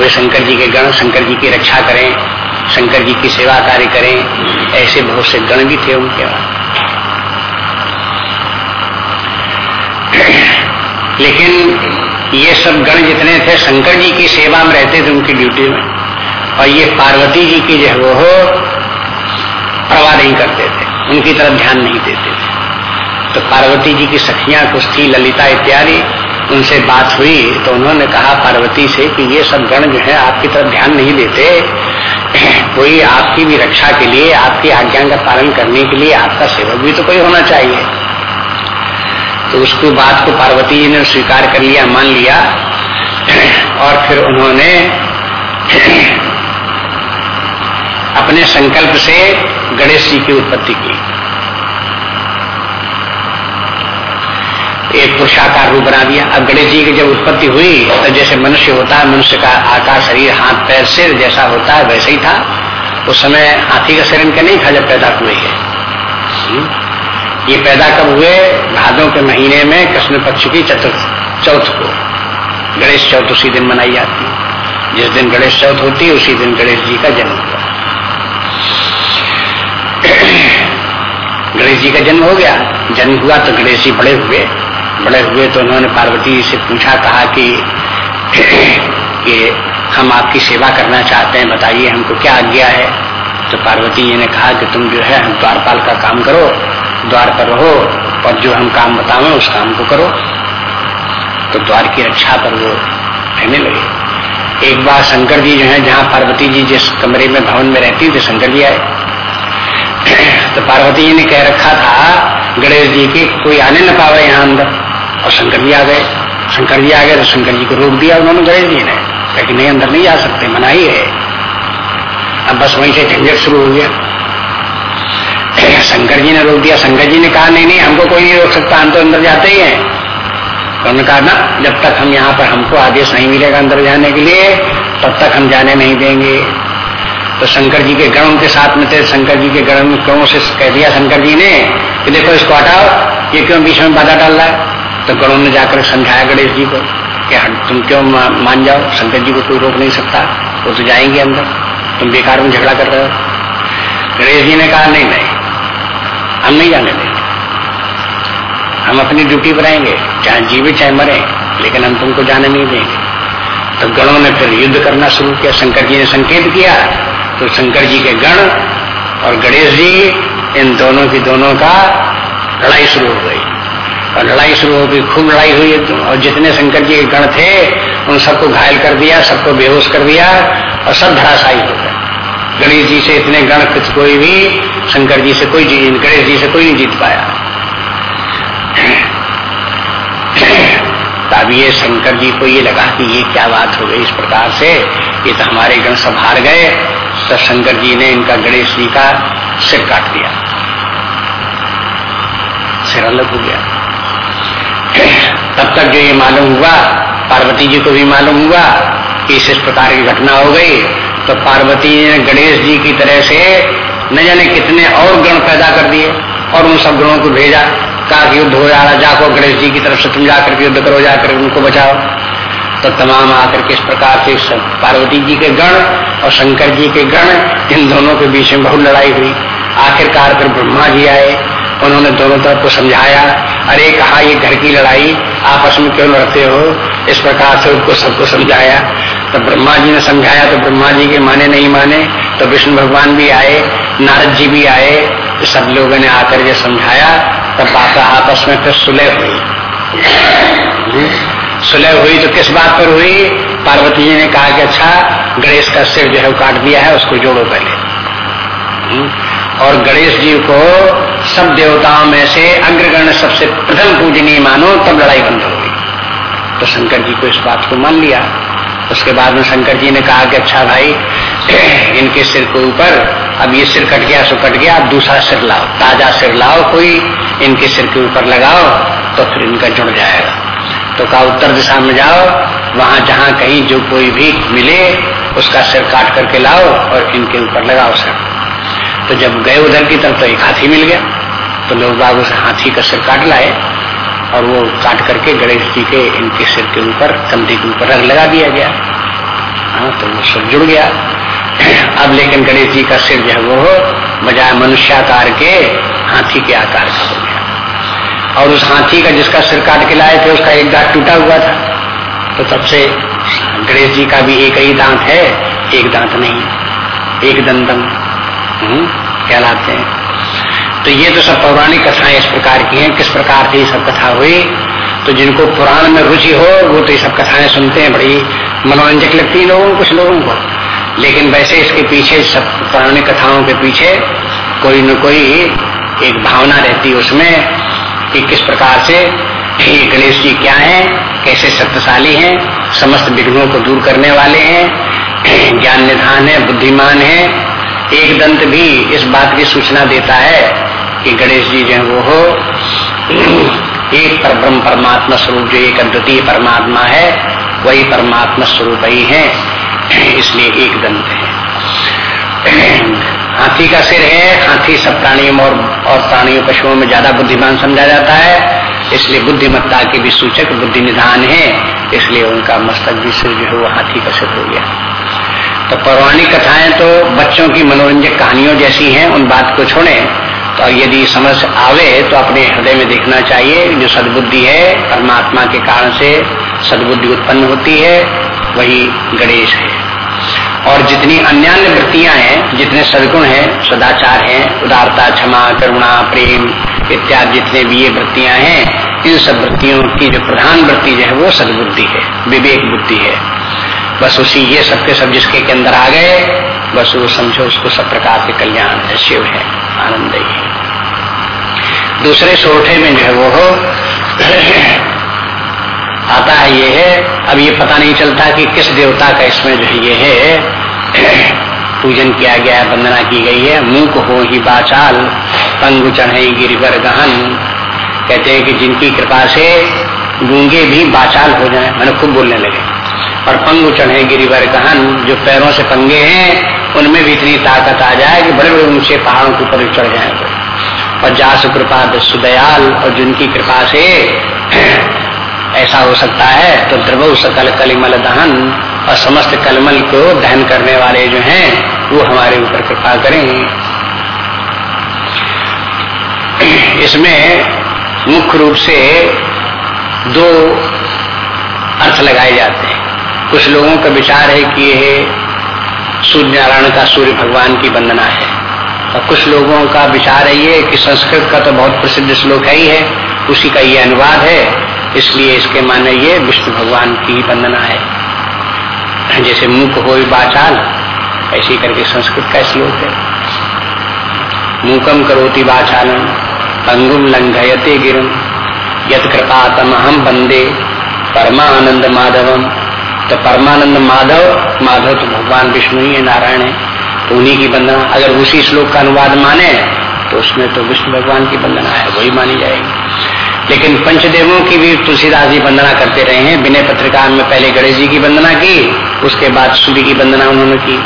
वे शंकर जी के गण, शंकर जी की रक्षा करें, शंकर जी की सेवा कार्य करें, ऐसे बहुत से गण भी थे उनके वहाँ लेकिन ये सब गण जितने थे, शंकर जी की सेवा में रहते थे उनकी ड्यूटी में। और ये पार्वती जी की जो वो हो, प्रवाह नहीं करते थे। उनकी तरफ़ ध्यान नहीं देते थे। तो पार्वती जी की सखियाँ कुछ थी ललिता इत्यादि, उनसे बात हुई तो उन्होंने कहा पार्वती से कि ये सब गण जो है, आपकी तरफ़ ध्यान नहीं देते। कोई आपकी भी रक्षा के लिए, आपकी आज्ञा का पालन करने के लिए आपका सेवक भी तो कोई होना चाहिए। तो उसको बात को पार्वती जी ने स्वीकार कर लिया, मान लिया। और फिर उन्होंने अपने संकल्प से गणेश जी की उत्पत्ति की। एक पुरुषाकार रूप बना दिया। अब गणेश जी की जब उत्पत्ति हुई तो जैसे मनुष्य होता है, मनुष्य का आकार, शरीर, हाथ, पैर, सिर जैसा होता है, वैसे ही था। उस समय हाथी का शरीर का नहीं था जब पैदा हुए है। ये पैदा कब हुए? भादों के महीने में कृष्ण पक्ष की चतुर्थ, चौथ को। गणेश चौथ उसी दिन मनाई जाती है। जिस दिन गणेश चौथ होती है, उसी दिन गणेश जी का जन्म हुआ। गणेश जी का जन्म हो गया। जन्म हुआ तो गणेश जी बड़े हुए। बड़े हुए तो उन्होंने पार्वती से पूछा, कहा कि कि हम आपकी सेवा करना चाहते हैं, बताइए हमको क्या आज्ञा है? तो पार्वती जी ने कहा कि तुम जो है द्वारपाल का काम करो। द्वार पर रहो और जो हम काम बतावे उस काम को करो। तो द्वार की रक्षा पर वो रहने लगे। एक बार शंकर जी जो है, जहाँ पार्वती जी जिस कमरे में, भवन में रहती थी शंकर जी आए। तो पार्वती जी ने कह रखा था, गणेश जी के कोई आने न पावे यहाँ अंदर। और शंकर जी आ गए। शंकर जी आ गए तो शंकर जी को रोक दिया उन्होंने, गणेश जी ने। लेकिन नहीं, अंदर नहीं जा सकते मना ही है। अब बस वहीं से झंझट शुरू हो गया। शंकर जी ने रोक दिया। शंकर जी ने कहा, नहीं नहीं, हमको कोई नहीं रोक सकता, हम तो अंदर जाते ही हैं। तो उन्होंने कहा, ना, जब तक हम यहाँ पर हमको आदेश नहीं मिलेगा अंदर जाने के लिए, तब तक हम जाने नहीं देंगे। तो शंकर जी के गणों के साथ में थे। शंकर जी के गण गणों से कह दिया शंकर जी ने कि देखो, इसको हटाओ। ये क्यों बीच में बाधा डाल रहा है? तो गणों ने जाकर समझाया गणेश जी को कि तुम क्यों मान जाओ? शंकर जी को कोई रोक नहीं सकता। वो तो जाएँगे अंदर। तुम बेकार में झगड़ा कर रहे हो। गणेश जी ने कहा, नहीं नहीं हम नहीं जाने देंगे। हम अपनी ड्यूटी पर आएँगे, चाहे जीवित चाहे मरे, लेकिन हम तुमको जाने नहीं देंगे। तो गणों ने फिर युद्ध करना शुरू किया। शंकर जी ने संकेत किया तो शंकर जी के गण और गणेश जी, इन दोनों की दोनों का लड़ाई शुरू हो गई। और लड़ाई शुरू हो गई, खूब लड़ाई हुई। और जितने शंकर जी के गण थे, उन सबको घायल कर दिया, सबको बेहोश कर दिया, और सब धराशायी हो गए। गणेश जी से इतने गण कुछ कोई भी, शंकर जी से कोई गणेश जी से कोई नहीं जीत पाया। तब ये शंकर जी को ये लगा कि ये क्या बात हो गई इस प्रकार से, ये तो हमारे गण सब हार गए तो शंकर जी ने इनका गणेश जी का सिर काट दिया। सिर अलग हो गया। तब तक जो ये मालूम हुआ, पार्वती जी को भी मालूम हुआ कि इस प्रकार की घटना हो गई तो पार्वती ने गणेश जी की तरह से न जाने कितने और गण पैदा कर दिए और उन सब गणों को भेजा, कहा युद्ध हो जा रहा जाको गणेश जी की तरफ़ से तुम जाकर के युद्ध करो, जाकर उनको बचाओ। तो तमाम आकर के इस प्रकार से पार्वती जी के गण और शंकर जी के गण, इन दोनों के बीच में बहुत लड़ाई हुई। आखिरकार फिर ब्रह्मा जी आए, उन्होंने दोनों तरफ़ को समझाया, अरे, कहा ये घर की लड़ाई? आपस में क्यों लड़ते हो? इस प्रकार से उनको सबको समझाया। तो ब्रह्मा जी ने समझाया तो ब्रह्मा जी के माने नहीं माने तो विष्णु भगवान भी आए, नारद जी भी आए तो सब लोगों ने आकर के समझाया तब बात आपस में फिर सुलह हुई। सुलह हुई तो किस बात पर हुई? पार्वती जी ने कहा कि अच्छा गणेश का सिर जो है काट दिया है, उसको जोड़ो पहले। और गणेश जी को सब देवताओं में से अग्रगण सबसे प्रथम पूजनीय मानो, तब लड़ाई बंद हो गई। तो शंकर जी को इस बात को मान लिया। उसके बाद में शंकर जी ने कहा कि अच्छा भाई, इनके सिर के ऊपर, अब ये सिर कट गया, सो कट गया, अब दूसरा सिर लाओ, ताज़ा सिर लाओ, कोई इनके सिर के ऊपर लगाओ तो फिर इनका जुड़ जाएगा। तो कहा, उत्तर दिशा में जाओ, वहाँ जहाँ कहीं जो कोई भी मिले, उसका सिर काट करके लाओ और इनके ऊपर लगाओ सिर। तो जब गए उधर की तरफ़ तो एक हाथी मिल गया। तो लोग बाग से हाथी का सिर काट लाए। और वो काट करके गणेश जी के इनके सिर के ऊपर कंधे के ऊपर रंग लगा दिया गया। हाँ तो वो सिर जुड़ गया। अब लेकिन गणेश जी का सिर जो है वो बजाय मनुष्याकार के हाथी के आकार का हो गया। और उस हाथी का जिसका सिर काट के लाए थे उसका एक दांत टूटा हुआ था। तो तब से गणेश जी का भी एक ही दांत है एक दांत नहीं एक दंतम। हम्म, कहलाते हैं? तो ये तो सब पौराणिक कथाएँ इस प्रकार की हैं। किस प्रकार से ये सब कथा हुई? तो जिनको पुराण में रुचि हो, वो तो ये सब कथाएँ सुनते हैं। बड़ी मनोरंजक लगती है लोगों कुछ लोगों को। लेकिन वैसे इसके पीछे सब पौराणिक कथाओं के पीछे कोई न कोई एक भावना रहती है उसमें कि किस प्रकार से गणेश जी क्या है? कैसे शक्तिशाली हैं? समस्त विघ्नों को दूर करने वाले हैं। ज्ञान निधान है, बुद्धिमान है। एक दंत भी इस बात की सूचना देता है कि गणेश जी जो है वो हो। एक परब्रह्म परमात्मा स्वरूप जो एक अद्वितीय परमात्मा है वही परमात्मा स्वरूप ही है। इसलिए एक दंत है। हाथी का सिर है हाथी सब प्राणियों और, और प्राणियों पशुओं में ज़्यादा बुद्धिमान समझा जाता है इसलिए बुद्धिमत्ता के भी सूचक बुद्धि निधान है इसलिए उनका मस्तक भी सिर जो है वो हाथी का सिर हो गया। तो पौराणिक कथाएँ तो बच्चों की मनोरंजक कहानियों जैसी हैं उन बात को छोड़े। तो यदि समझ आवे तो अपने हृदय में देखना चाहिए जो सदबुद्धि है, परमात्मा के कारण से सदबुद्धि उत्पन्न होती है, वही गणेश है। और जितनी अन्य वृत्तियाँ हैं, जितने सदगुण हैं, सदाचार हैं, उदारता, क्षमा, करुणा, प्रेम इत्यादि जितने भी ये वृत्तियाँ हैं, इन सब वृत्तियों की जो प्रधान वृत्ति जो है, वो सदबुद्धि है, विवेक बुद्धि है। बस उसी ये सबके सब जिसके के अंदर आ गए बस वो समझो उसको सब प्रकार के कल्याण है, शिव है, आनंद ही दूसरे सोठे में जो है वो हो, आता है ये है, अब ये पता नहीं चलता कि किस देवता का इसमें जो है ये है, पूजन किया गया है, वंदना की गई है, मूक हो ही बाचाल, पंगु चढ़े गिरिवर गहन। कहते हैं कि जिनकी कृपा से गूँगे भी बाचाल हो जाए, मैंने खूब बोलने लगे। और पंगु चढ़े गिरिवर गहन, जो पैरों से पंगे हैं उनमें भी इतनी ताकत आ जाए कि बड़े बड़े ऊँचे पहाड़ों के ऊपर चढ़ जाए। और जास कृपा सुदयाल और जिनकी कृपा से ऐसा हो सकता है तो द्रव सकल कलिमल दहन और समस्त कलमल को दहन करने वाले जो हैं, वो हमारे ऊपर कृपा करें। इसमें मुख्य रूप से दो अर्थ लगाए जाते हैं। कुछ लोगों का विचार है कि यह सूर्य नारायण का सूर्य भगवान की वंदना है। और कुछ लोगों का विचार है ये कि संस्कृत का तो बहुत प्रसिद्ध श्लोक है ही है, उसी का ये अनुवाद है, इसलिए इसके माने ये विष्णु भगवान की वंदना है। जैसे मुख हो बाचाल, ऐसे करके संस्कृत का श्लोक है। मुकम करोति बाचालम पंगुम लंघयते गिरुम यद कृपा तम हम बंदे परमानंद माधवम। तो परमानंद माधव माधव तो भगवान विष्णु ही है, नारायण है तो उन्हीं की वंदना अगर उसी श्लोक का अनुवाद माने तो उसमें तो विष्णु भगवान की वंदना है वही मानी जाएगी। लेकिन पंचदेवों की भी तुलसीदास जी वंदना करते रहे हैं, विनय पत्रिका में पहले गणेश जी की वंदना की, उसके बाद सूर्य की वंदना उन्होंने की।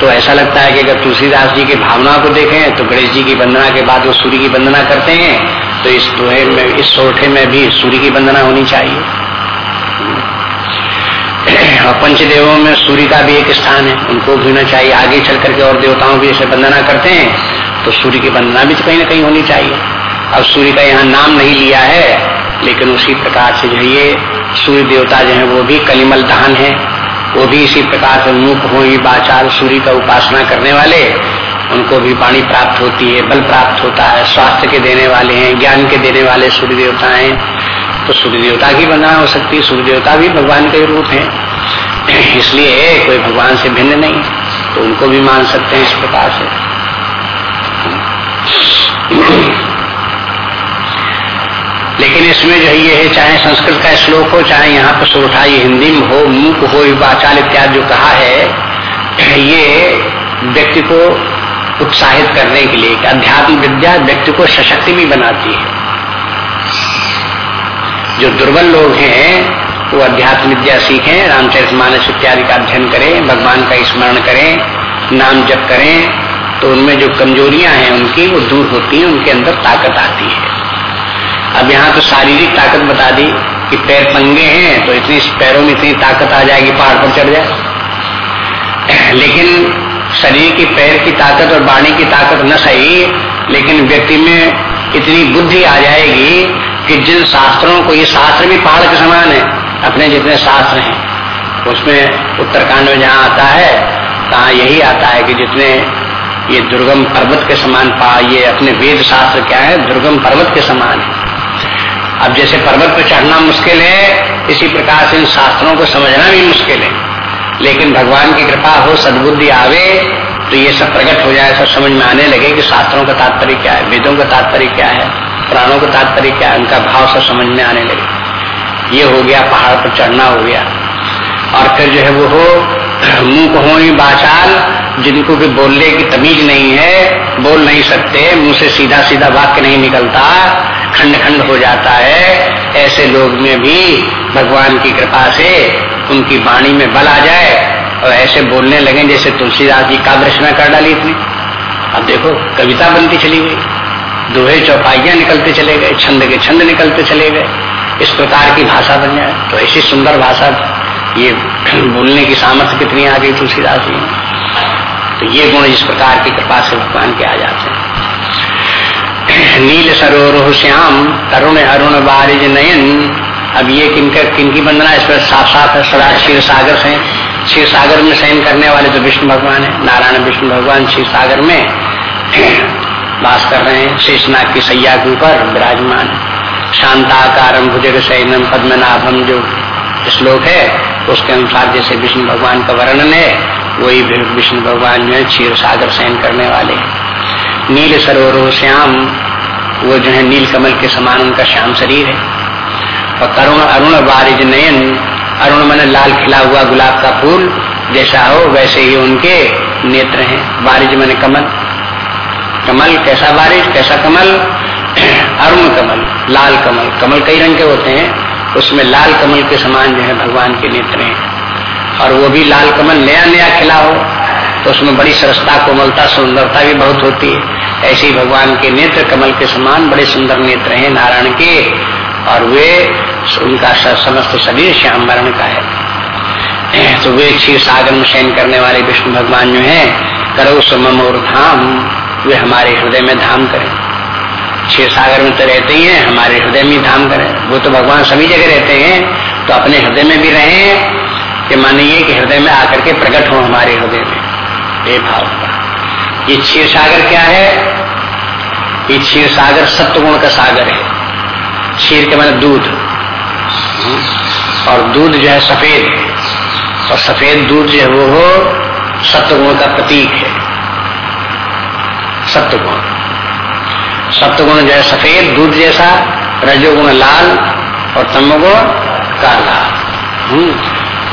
तो ऐसा लगता है कि अगर तुलसीदास जी की भावना को देखें तो गणेश जी की वंदना के बाद वो सूर्य की वंदना करते हैं तो इस दोहे में, इस सोठे में भी सूर्य की वंदना होनी चाहिए। और पंचदेवों में सूर्य का भी एक स्थान है। उनको भी होना चाहिए। आगे चल करके और देवताओं की जैसे वंदना करते हैं तो सूर्य की वंदना भी तो कहीं ना कहीं होनी चाहिए। अब सूर्य का यहाँ नाम नहीं लिया है, लेकिन उसी प्रकार से जो है ये सूर्य देवता जो है, वो भी कलिमल दहन है। वो भी इसी प्रकार से मुख हो बाचार, सूर्य का उपासना करने वाले, उनको भी पानी प्राप्त होती है, बल प्राप्त होता है, स्वास्थ्य के देने वाले हैं, ज्ञान के देने वाले सूर्य देवता हैं। तो सूर्य देवता की वंदना हो सकती है सूर्य देवता भी भगवान के रूप है। इसलिए कोई भगवान से भिन्न नहीं तो उनको भी मान सकते हैं इस प्रकार से। लेकिन इसमें जो ये है, चाहे संस्कृत का श्लोक हो, चाहे यहाँ पर सोठा ये हिंदी में हो, मूक हो वाचाल इत्यादि जो कहा है, ये व्यक्ति को उत्साहित करने के लिए अध्यात्म विद्या व्यक्ति को सशक्ति भी बनाती है। जो दुर्बल लोग हैं, वो अध्यात्म विद्या सीखें, रामचरित मानस इत्यादि का अध्ययन करें, भगवान का स्मरण करें, नाम जप करें तो उनमें जो कमजोरियाँ हैं उनकी, वो दूर होती हैं, उनके अंदर ताकत आती है। अब यहाँ तो शारीरिक ताकत बता दी कि पैर पंगे हैं तो इतनी पैरों में इतनी ताकत आ जाएगी, पहाड़ पर चढ़ जाए। लेकिन शरीर की पैर की ताकत और वाणी की ताकत न सही, लेकिन व्यक्ति में इतनी बुद्धि आ जाएगी कि जिन शास्त्रों को, ये शास्त्र भी पहाड़ के समान है, अपने जितने शास्त्र हैं, उसमें उत्तरकांड में जहाँ आता है कहा यही आता है कि जितने ये दुर्गम पर्वत के समान पा, ये अपने वेद शास्त्र क्या है, दुर्गम पर्वत के समान है। अब जैसे पर्वत पर चढ़ना मुश्किल है, इसी प्रकार से इन शास्त्रों को समझना भी मुश्किल है। लेकिन भगवान की कृपा हो, सदबुद्धि आवे तो ये सब प्रकट हो जाए, सब समझ में आने लगे कि शास्त्रों का तात्पर्य क्या है, वेदों का तात्पर्य क्या है। प्राणों का तात्पर्य क्या उनका भाव सब समझ में आने लगे? ये हो गया, पहाड़ पर चढ़ना हो गया। और फिर जो है वो हो, मुँह हो बाचाल, जिनको भी बोलने की तमीज नहीं है, बोल नहीं सकते, मुँह से सीधा सीधा वाक्य नहीं निकलता खंड खंड हो जाता है। ऐसे लोग में भी भगवान की कृपा से उनकी वाणी में बल आ जाए और ऐसे बोलने लगे जैसे तुलसीदास जी काव्य रचना कर डाली इतनी। अब देखो, कविता बनती चली गई। दोहे चौपाइया निकलते चले गए, छंद के छंद निकलते चले गए। इस प्रकार की भाषा बन जाए। तो ऐसी सुंदर भाषा, ये बोलने की सामर्थ्य कितनी आ गई तुलसीदास जी? तो ये गुण इस प्रकार की कृपा से भगवान के आ जाते हैं। नील सरोह श्याम, तरुण अरुण बारिज नयन। अब ये किनका किनकी वंदना इस पर साफ़ साफ़ है, सदा क्षीर सागर से क्षीर सागर में शयन करने वाले तो विष्णु भगवान है, नारायण विष्णु भगवान क्षीर सागर में। वास कर रहे हैं। शेषनाग की सैया के ऊपर विराजमान। शांताकारम भुजग सैनम पद्मनाभम जो श्लोक है, उसके अनुसार जैसे विष्णु भगवान का वर्णन है, वही विष्णु भगवान जो है क्षीर सागर शयन करने वाले नील सरोवर श्याम, वो जो है नील कमल के समान उनका श्याम शरीर है। और करुण अरुण बारिज नयन, अरुण मन लाल खिला हुआ गुलाब का फूल, जैसा हो वैसे ही उनके नेत्र हैं। बारिज मन कमल। कमल, कैसा बारिश, कैसा कमल? अरुण कमल, लाल कमल। कमल कई रंग के होते हैं। उसमें लाल कमल के समान जो है भगवान के नेत्र हैं। और वो भी लाल कमल नया नया खिला हो तो उसमें बड़ी सरसता, कोमलता, सुंदरता भी बहुत होती है। ऐसे ही भगवान के नेत्र कमल के समान बड़े सुंदर नेत्र हैं नारायण के। और वे, उनका समस्त शरीर श्याम वर्ण का है। तो वे क्षीर सागर में शयन करने वाले विष्णु भगवान जो है, करो समम और धाम। वे हमारे हृदय में धाम करें। क्षीर सागर में तो रहते ही हैं, हमारे हृदय में धाम करें। वो तो भगवान सभी जगह रहते हैं तो अपने हृदय में भी रहे, कि मानिए कि हृदय में आकर के प्रकट हो हमारे हृदय में। ये भाव का ये क्षीर सागर क्या है? ये क्षीर सागर सत्य गुण का सागर है। क्षीर के मैंने दूध। और दूध जो है सफ़ेद। और सफ़ेद दूध जो है वो हो सत्य गुण का प्रतीक है। सत्य गुण सत्वगुण जो है सफ़ेद, दूध जैसा, रजोगुण लाल और तमोगुण काला। हम्म।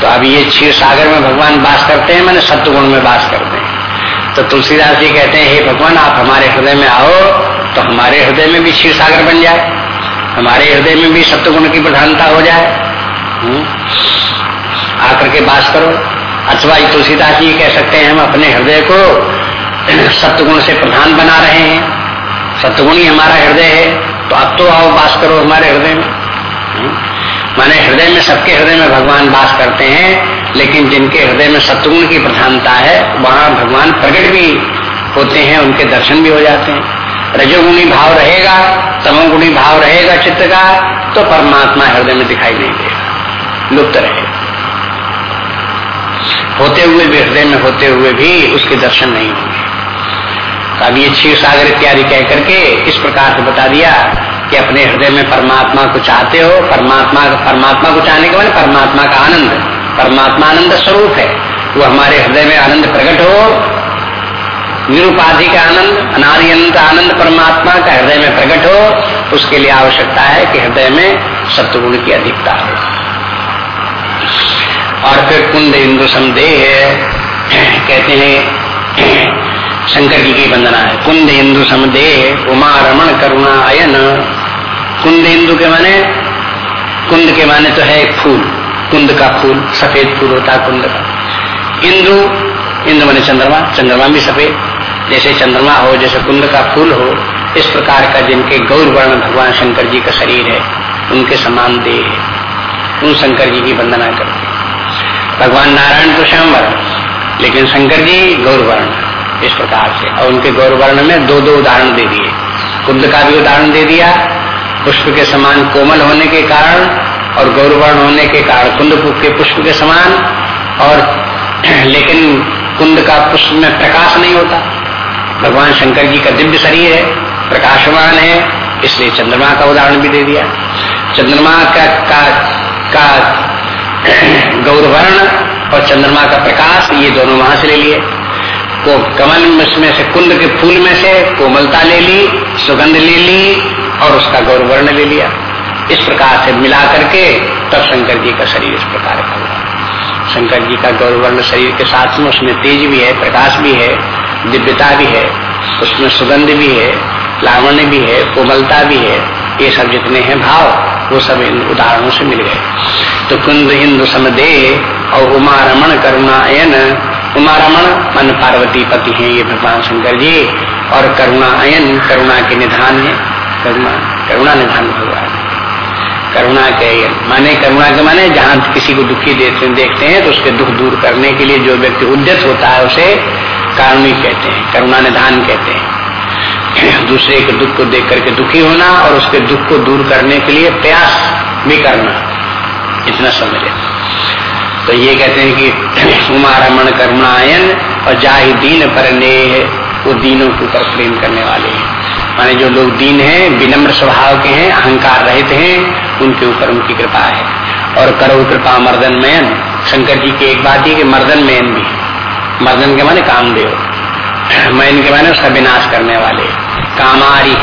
तो अब ये क्षीर सागर में भगवान वास करते हैं, मैंने सत्वगुण में वास करते हैं तो तुलसीदास जी कहते हैं, हे भगवान, आप हमारे हृदय में आओ तो हमारे हृदय में भी क्षीर सागर बन जाए। हमारे हृदय में भी सत्वगुण की प्रधानता हो जाए। हम्म। आकर के वास करो। अथवा तुलसीदास जी कह सकते हैं, हम अपने हृदय को सत्वगुण से प्रधान बना रहे हैं। सतगुण ही हमारा हृदय है। तो अब तो आओ वास करो हमारे हृदय में? माने हृदय में सबके हृदय में भगवान वास करते हैं, लेकिन जिनके हृदय में सतगुण की प्रधानता है, वहाँ भगवान प्रकट भी होते हैं, उनके दर्शन भी हो जाते हैं। रजोगुणी भाव रहेगा, तमोगुणी भाव रहेगा चित्त का तो परमात्मा हृदय में दिखाई नहीं देगा। लुप्त रहेगा होते हुए भी, हृदय में होते हुए भी उसके दर्शन नहीं होंगे। अब ये क्षीर सागर इत्यादि कह करके इस प्रकार से बता दिया कि अपने हृदय में परमात्मा को चाहते हो, परमात्मा परमात्मा को चाहने के बाद परमात्मा का आनंद। परमात्मा आनंद स्वरूप है। वो हमारे हृदय में आनंद प्रकट हो। निरुपाधि का आनंद अनादि आनंद परमात्मा का हृदय में प्रकट हो, उसके लिए आवश्यकता है कि हृदय में सत्वगुण की अधिकता हो। और फिर कुंद इंदु संदेह कहते हैं शंकर जी की वंदना है। कुंद हिंदू समदे उमा रमन करुणा अयन। कुंद हिंदू के माने, कुंद के माने तो है एक फूल, कुंद का फूल, सफ़ेद फूल होता है कुंद का। इंदु इंदु माने चंद्रमा चंद्रमा भी सफ़ेद। जैसे चंद्रमा हो, जैसे कुंद का फूल हो, इस प्रकार का जिनके गौर वर्ण भगवान शंकर जी का शरीर है, उनके समान देह है। उन शंकर जी की वंदना करते भगवान नारायण तो श्याम वर्ण लेकिन शंकर जी गौर वर्ण इस प्रकार से। और उनके गौर वर्ण में दो दो उदाहरण दे दिए। कुंद का भी उदाहरण दे दिया। पुष्प के समान कोमल होने के कारण और गौरवर्ण होने के कारण कुंद के पुष्प के समान और लेकिन कुंद का पुष्प में प्रकाश नहीं होता। भगवान शंकर जी का दिव्य शरीर है प्रकाशवान है इसलिए चंद्रमा का उदाहरण भी दे दिया। चंद्रमा का का, का गौरवर्ण और चंद्रमा का प्रकाश ये दोनों वहाँ से ले लिए। को कमल में से कुंद के फूल में से कोमलता ले ली, सुगंध ले ली और उसका गौरवर्ण ले लिया। इस प्रकार से मिला करके तब शंकर जी का शरीर इस प्रकार का हुआ। शंकर जी का गौरवर्ण शरीर के साथ में, उसमें तेज भी है, प्रकाश भी है, दिव्यता भी है, उसमें सुगंध भी है, लावण्य भी है, कोमलता भी है, ये सब जितने हैं भाव, वो सब इन उदाहरणों से मिल गए। तो कुंद हिंदू समदे और उमा रमन करुणायन उमा रमन मन पार्वती पति हैं ये भगवान शंकर जी और करुणा अयन करुणा के निधान है। करुणा करुणा निधान भगवान। करुणा के माने करुणा के माने जहाँ किसी को दुखी देखते, देखते हैं तो उसके दुख दूर करने के लिए जो व्यक्ति उद्यत होता है उसे कारुणी कहते हैं करुणा निधान कहते हैं। दूसरे के दुख को देख करके दुखी होना और उसके दुख को दूर करने के लिए प्रयास भी करना। इतना समझ। तो ये कहते हैं कि उमा रमन करुणायन और जाहि दीन पर वो दीनों के ऊपर प्रेम करने वाले हैं। माने जो लोग दीन हैं, विनम्र स्वभाव के हैं, अहंकार रहित हैं, उनके ऊपर उनकी कृपा है। और करो कृपा मर्दन मयन। शंकर जी की एक बात ही कि मर्दन मैन भी मर्दन के माने कामदेव। मयन के माने उसका विनाश करने वाले। कामारी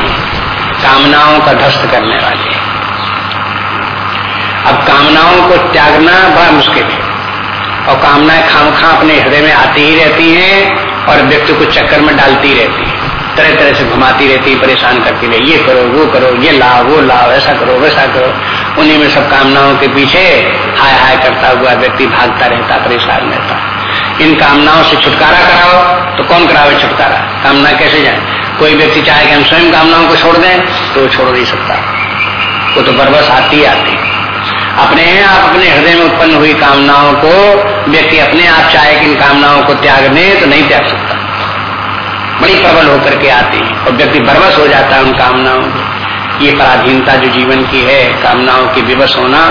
कामनाओं का ध्वस्त करने वाले अब कामनाओं को त्यागना बड़ा मुश्किल है। कामनाएँ खाम खा अपने हृदय में आती ही रहती हैं और व्यक्ति को चक्कर में डालती रहती है। तरह तरह से घुमाती रहती है, परेशान करती रहे ये करो, वो करो, ये लाओ, वो लाओ, ऐसा करो, वैसा करो। उन्हीं में सब कामनाओं के पीछे हाय हाय करता हुआ व्यक्ति भागता रहता, परेशान रहता। इन कामनाओं से छुटकारा कराओ तो कौन करावे छुटकारा? कामना कैसे जाए? कोई व्यक्ति चाहे कि हम स्वयं कामनाओं को छोड़ दें तो छोड़ नहीं सकता। वो तो बरबस आती आती अपने आप अपने हृदय में उत्पन्न हुई कामनाओं को, व्यक्ति अपने आप चाहे कि इन कामनाओं को त्याग दे तो नहीं त्याग सकता। बड़ी प्रबल होकर के आती है और व्यक्ति बरबस हो जाता है उन कामनाओं को ये पराधीनता जो जीवन की है, कामनाओं की विवश होना,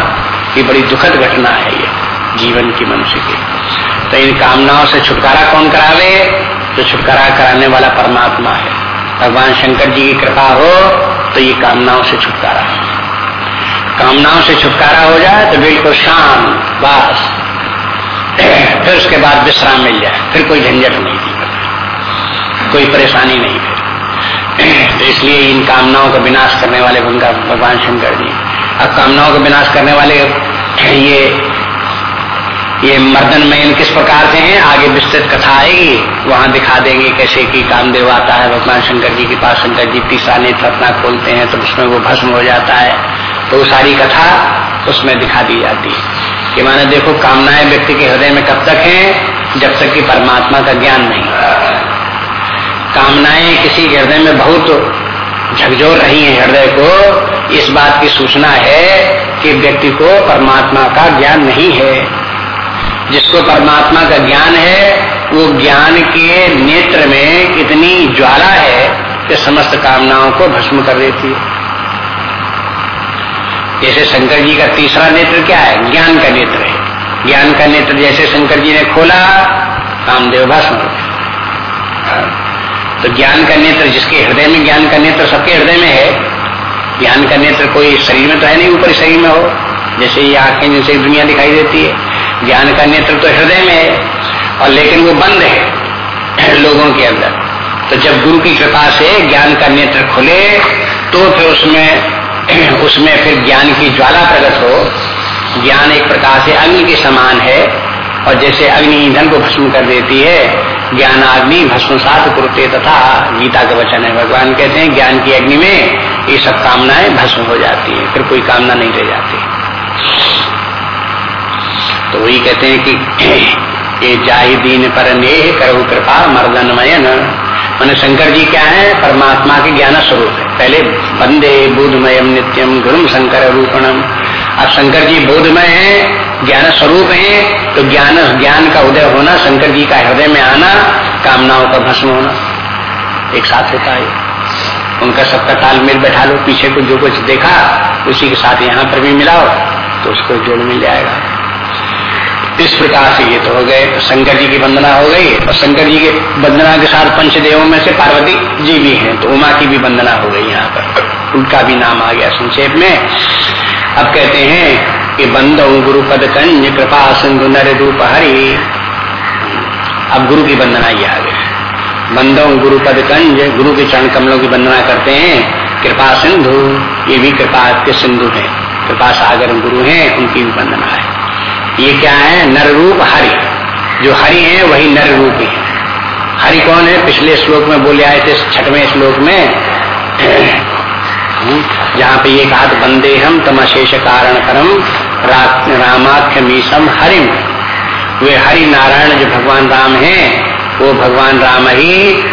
ये बड़ी दुखद घटना है ये, जीवन की मनुष्य की। तो इन कामनाओं से छुटकारा कौन करावे? तो छुटकारा कराने वाला परमात्मा है। भगवान शंकर जी की कृपा हो तो ये कामनाओं से छुटकारा। कामनाओं से छुटकारा हो जाए तो बिल्कुल शांत, बस। फिर उसके बाद विश्राम मिल जाए, फिर कोई झंझट नहीं थी। कोई परेशानी नहीं है तो इसलिए इन कामनाओं का विनाश करने वाले उनका भगवान शंकर जी। अब कामनाओं का विनाश करने वाले ये ये मर्दन में इन किस प्रकार से हैं? आगे विस्तृत कथा आएगी, वहाँ दिखा देंगे कैसे कि कामदेव आता है, भगवान शंकर जी के पास, शंकर जी तीसरा नेत्र अपना खोलते हैं तो उसमें वो भस्म हो जाता है। तो वो सारी कथा उसमें दिखा दी जाती है। कि माने देखो, कामनाएँ व्यक्ति के हृदय में कब तक हैं, जब तक कि परमात्मा का ज्ञान नहीं कामनाएँ किसी हृदय में बहुत झकझोर रही हैं हृदय को, इस बात की सूचना है कि व्यक्ति को परमात्मा का ज्ञान नहीं है। जिसको परमात्मा का ज्ञान है, वो ज्ञान के नेत्र में इतनी ज्वाला है कि समस्त कामनाओं को भस्म कर देती है। जैसे शंकर जी का तीसरा नेत्र क्या है? ज्ञान का नेत्र है। ज्ञान का नेत्र जैसे शंकर जी ने खोला, कामदेव भस्म हो तो ज्ञान का नेत्र जिसके हृदय में ज्ञान का नेत्र सबके हृदय में है, ज्ञान का नेत्र कोई शरीर में तो है नहीं, ऊपर शरीर में हो। जैसे ये आँखें जैसे दुनिया दिखाई देती है। ज्ञान का नेत्र तो हृदय में है और लेकिन वो बंद है लोगों के अंदर। तो जब गुरु की कृपा से ज्ञान का नेत्र खुले तो फिर उसमें उसमें फिर ज्ञान की ज्वाला प्रकट हो। ज्ञान एक प्रकार से अग्नि के समान है। और जैसे अग्नि ईंधन को भस्म कर देती है, ज्ञान अग्नि भस्म सात कुरुते तथा गीता का वचन है। भगवान कहते हैं, ज्ञान की अग्नि में ये सब कामनाएँ भस्म हो जाती है, फिर कोई कामना नहीं रह जाती। तो वही कहते हैं कि ये जाहि दीन पर नेह करो कृपा मर्दनमयन। मैंने शंकर जी क्या है? परमात्मा के ज्ञान स्वरूप है। पहले बंदे बोधमयम नित्यम गुरु शंकर रूपणम। अब शंकर जी बोधमय है, ज्ञान स्वरूप है तो ज्ञान ज्ञान का उदय होना, शंकर जी का हृदय में आना, कामनाओं का भस्म होना। एक साथ होता है। उनका सबका तालमेल बैठा लो, पीछे को जो कुछ देखा, उसी के साथ यहाँ पर भी मिलाओ तो उसको जोड़ मिल जाएगा। इस प्रकार से ये तो हो गए शंकर जी की वंदना हो गई, और शंकर जी के वंदना के साथ पंचदेवों में से पार्वती जी भी हैं तो उमा की भी वंदना हो गई यहाँ पर। उनका भी नाम आ गया संक्षेप में। अब कहते हैं कि बंदो गुरुपद कंज कृपा सिंधु नर रूप हरि। अब गुरु की वंदना ये आ गई। बंदो गुरुपद कंज गुरु के चरण कमलों की वंदना करते हैं। कृपा सिंधु, ये भी कृपा के सिंधु है। कृपा सागर गुरु हैं, उनकी भी वंदना है। ये क्या है? नर रूप हरि। जो हरि है, वही नर रूप है। हरि कौन है? पिछले श्लोक में बोले आए थे, छठवें श्लोक में। जहाँ पे ये कहा बंदे हम तमशेष कारण करम रामाख्य मीसम हरिम। वे हरि नारायण जो भगवान राम हैं, वो भगवान राम ही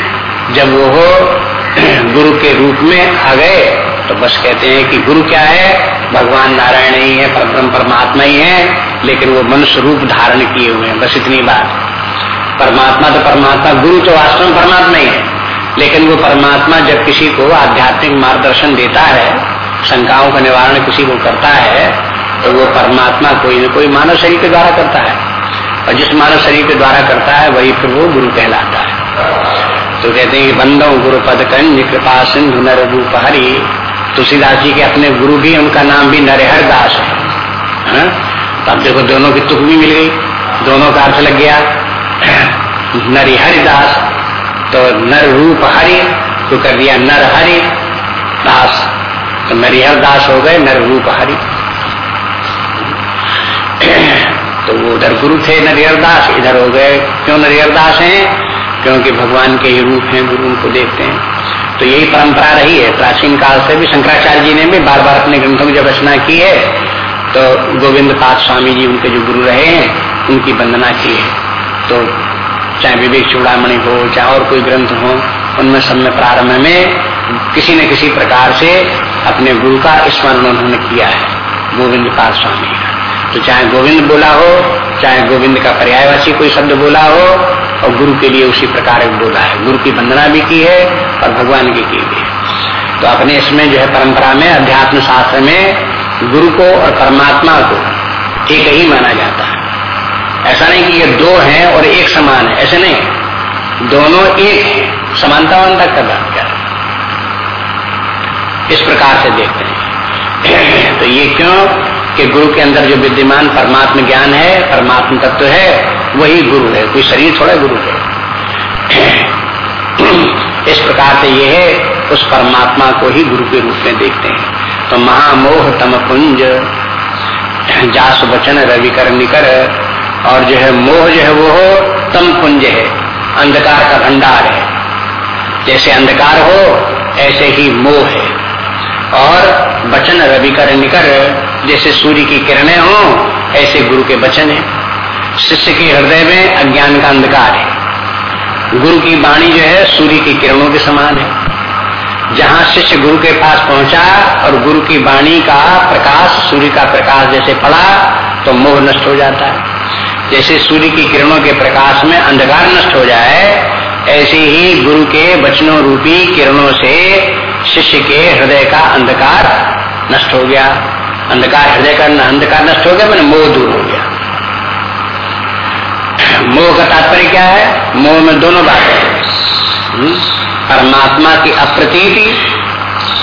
जब वो गुरु के रूप में आ गए तो बस कहते हैं कि गुरु क्या है? भगवान नारायण ही है परम परमात्मा ही है, लेकिन वो मनुष्य रूप धारण किए हुए हैं, बस इतनी बात। परमात्मा तो परमात्मा, गुरु तो वास्तव में परमात्मा ही है। लेकिन वो परमात्मा जब किसी को आध्यात्मिक मार्गदर्शन देता है, शंकाओं का निवारण किसी को करता है तो वो परमात्मा कोई न कोई मानव शरीर के द्वारा करता है। और जिस मानव शरीर के द्वारा करता है, वही फिर वो गुरु कहलाता है। तो कहते हैं बंदो गुरु पद कंज कृपा सिंधु नर रूप हरि तुलसीदास जी के अपने गुरु भी, उनका नाम भी नरहर दास है। तो अब देखो, दोनों की तुक भी मिल गई। दोनों का अर्थ लग गया, नरिहरि दास। तो नर रूप हरि तो कर दिया नर हरि दास। तो नरिहर दास हो गए नर रूप हरि। तो वो उधर गुरु थे नरिहर दास, इधर हो गए। क्यों नरिहर दास हैं? क्योंकि भगवान के ही रूप हैं, गुरु उनको देखते हैं। तो यही परंपरा रही है। प्राचीन काल से भी शंकराचार्य जी ने भी बार बार अपने ग्रंथों की जब रचना की है तो गोविंद पाद स्वामी जी उनके जो गुरु रहे हैं, उनकी वंदना की है। तो चाहे विवेक चूड़ामणि हो, चाहे और कोई ग्रंथ हो, उनमें सब में प्रारंभ में किसी न किसी प्रकार से अपने गुरु का स्मरण उन्होंने किया है गोविंद पाद स्वामी का। तो चाहे गोविंद बोला हो, चाहे गोविंद का पर्यायवासी कोई शब्द बोला हो और गुरु के लिए उसी प्रकार बोला है। गुरु की वंदना भी की है और भगवान की की भी है। तो अपने इसमें जो है परंपरा में, अध्यात्म शास्त्र में गुरु को और परमात्मा को एक ही माना जाता है। ऐसा नहीं कि ये दो हैं और एक समान है। ऐसे नहीं। दोनों एक है। समानता वानता का बात कर इस प्रकार से देखते हैं। तो ये क्यों? कि गुरु के अंदर जो विद्यमान परमात्म ज्ञान है, परमात्म तत्व है वही गुरु है, कोई शरीर थोड़ा गुरु है। इस प्रकार से ये है, उस परमात्मा को ही गुरु के रूप में देखते हैं। तो महामोह तम कुंज जास वचन रवि कर निकर, और जो है मोह जो है वो हो तम कुंज है, अंधकार का भंडार है। जैसे अंधकार हो, ऐसे ही मोह है। और वचन रवि कर निकर, जैसे सूर्य की किरणें हो, ऐसे गुरु के वचन है। शिष्य के हृदय में अज्ञान का अंधकार है। गुरु की वाणी जो है, सूर्य की किरणों के समान है। जहाँ शिष्य गुरु के पास पहुँचा और गुरु की वाणी का प्रकाश, सूर्य का प्रकाश जैसे पड़ा तो मोह नष्ट हो जाता है। जैसे सूर्य की किरणों के प्रकाश में अंधकार नष्ट हो जाए, ऐसे ही गुरु के वचनों रूपी किरणों से शिष्य के हृदय का अंधकार नष्ट हो गया। अंधकार, हृदय का अंधकार नष्ट हो गया, मैंने मोह दूर हो गया। मोह का तात्पर्य क्या है? मोह में दोनों बातें हम्म? परमात्मा की अप्रतीति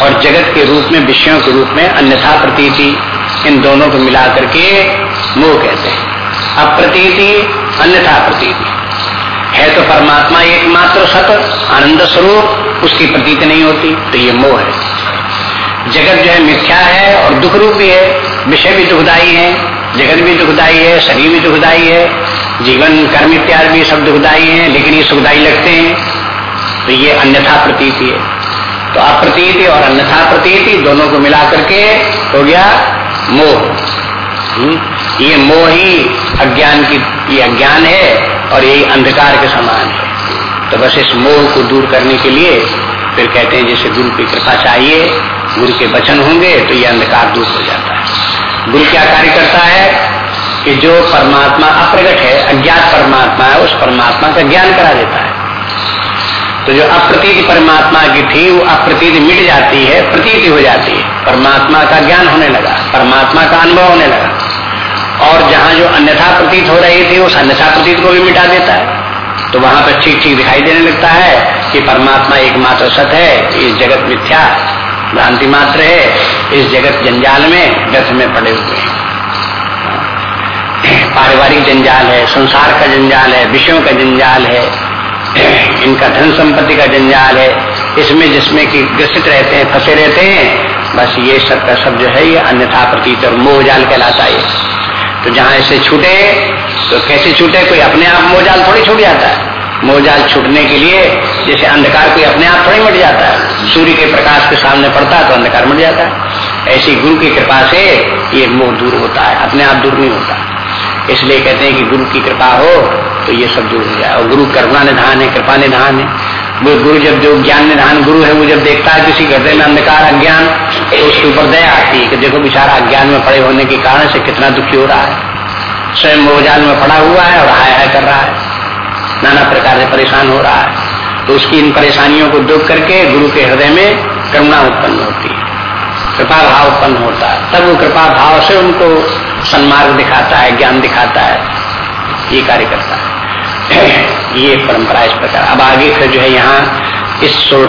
और जगत के रूप में, विषयों के रूप में अन्यथा प्रतीति, इन दोनों को मिला करके मोह कहते हैं। अप्रतीति, अन्यथा प्रतीति। है तो परमात्मा एकमात्र सत, आनंद स्वरूप, उसकी प्रतीति नहीं होती तो ये मोह है। जगत जो है मिथ्या है और दुख रूप भी है। विषय भी दुखदायी है, जगत भी दुखदायी है, शरीर भी दुखदायी है जीवन, कर्म इत्यादि भी सब दुखदायी है, लेकिन ये सुखदायी लगते हैं। तो ये अन्यथा प्रतीति है। तो अप्रतीति और अन्यथा प्रतीति दोनों को मिला करके हो गया मोह। हम्म? ये मोह ही अज्ञान की, ये अज्ञान है और यही अंधकार के समान है। तो बस इस मोह को दूर करने के लिए फिर कहते हैं, जैसे गुरु की कृपा चाहिए, गुरु के वचन होंगे तो ये अंधकार दूर हो जाता है। गुरु क्या कार्य करता है? कि जो परमात्मा अप्रगट है, अज्ञात परमात्मा है, उस परमात्मा का ज्ञान करा देता है। तो जो अप्रतीत परमात्मा की थी, वो अप्रतीत मिट जाती है, प्रतीति हो जाती है। परमात्मा का ज्ञान होने लगा, परमात्मा का अनुभव होने लगा। और जहाँ जो अन्यथा प्रतीत हो रही थी, उस अन्यथा प्रतीत को भी मिटा देता है। तो वहाँ पर ठीक ठीक दिखाई देने लगता है कि परमात्मा एकमात्र सत है, इस जगत मिथ्या, भ्रांति मात्र है, इस जगत जंजाल में, व्यर्थ में पड़े हुए हैं। पारिवारिक जंजाल है, संसार का जंजाल है, विषयों का जंजाल है, इनका धन संपत्ति का जंजाल है, इसमें जिसमें कि ग्रसित रहते हैं, फंसे रहते हैं, बस ये सब का सब जो है ये अन्यथा प्रतीत और मोह जाल कहलाता है। तो जहाँ ऐसे छूटे तो कैसे छूटे? कोई अपने आप मोहजाल थोड़ी छूट जाता है। मोहजाल छूटने के लिए जैसे अंधकार कोई अपने आप थोड़ी मट जाता है। सूर्य के प्रकाश के सामने पड़ता है तो अंधकार मट जाता है। ऐसी गुरु की कृपा से ये मोह दूर होता है, अपने आप दूर नहीं होता। इसलिए कहते हैं कि गुरु की कृपा हो तो ये सब दूर हो जाए। और गुरु करुणा निधान है, कृपा निधान है। वो गुरु जब जो ज्ञान निधान गुरु है, वो जब देखता है किसी हृदय में अंधकार, अज्ञान तो उसके ऊपर दया आती है कि देखो बेचारा अज्ञान में पड़े होने के कारण से कितना दुखी हो रहा है। स्वयं मोहजाल में पड़ा हुआ है और हाय हाय कर रहा है। नाना प्रकार से परेशान हो रहा है। तो उसकी इन परेशानियों को दुख करके गुरु के हृदय में करुणा उत्पन्न होती है। कृपा भाव उत्पन्न होता है। तब वो कृपा भाव से उनको सन्मार्ग दिखाता है, ज्ञान दिखाता है। ये कार्य करता है। ये परंपरा इस प्रकार। अब आगे फिर जो है यहाँ इस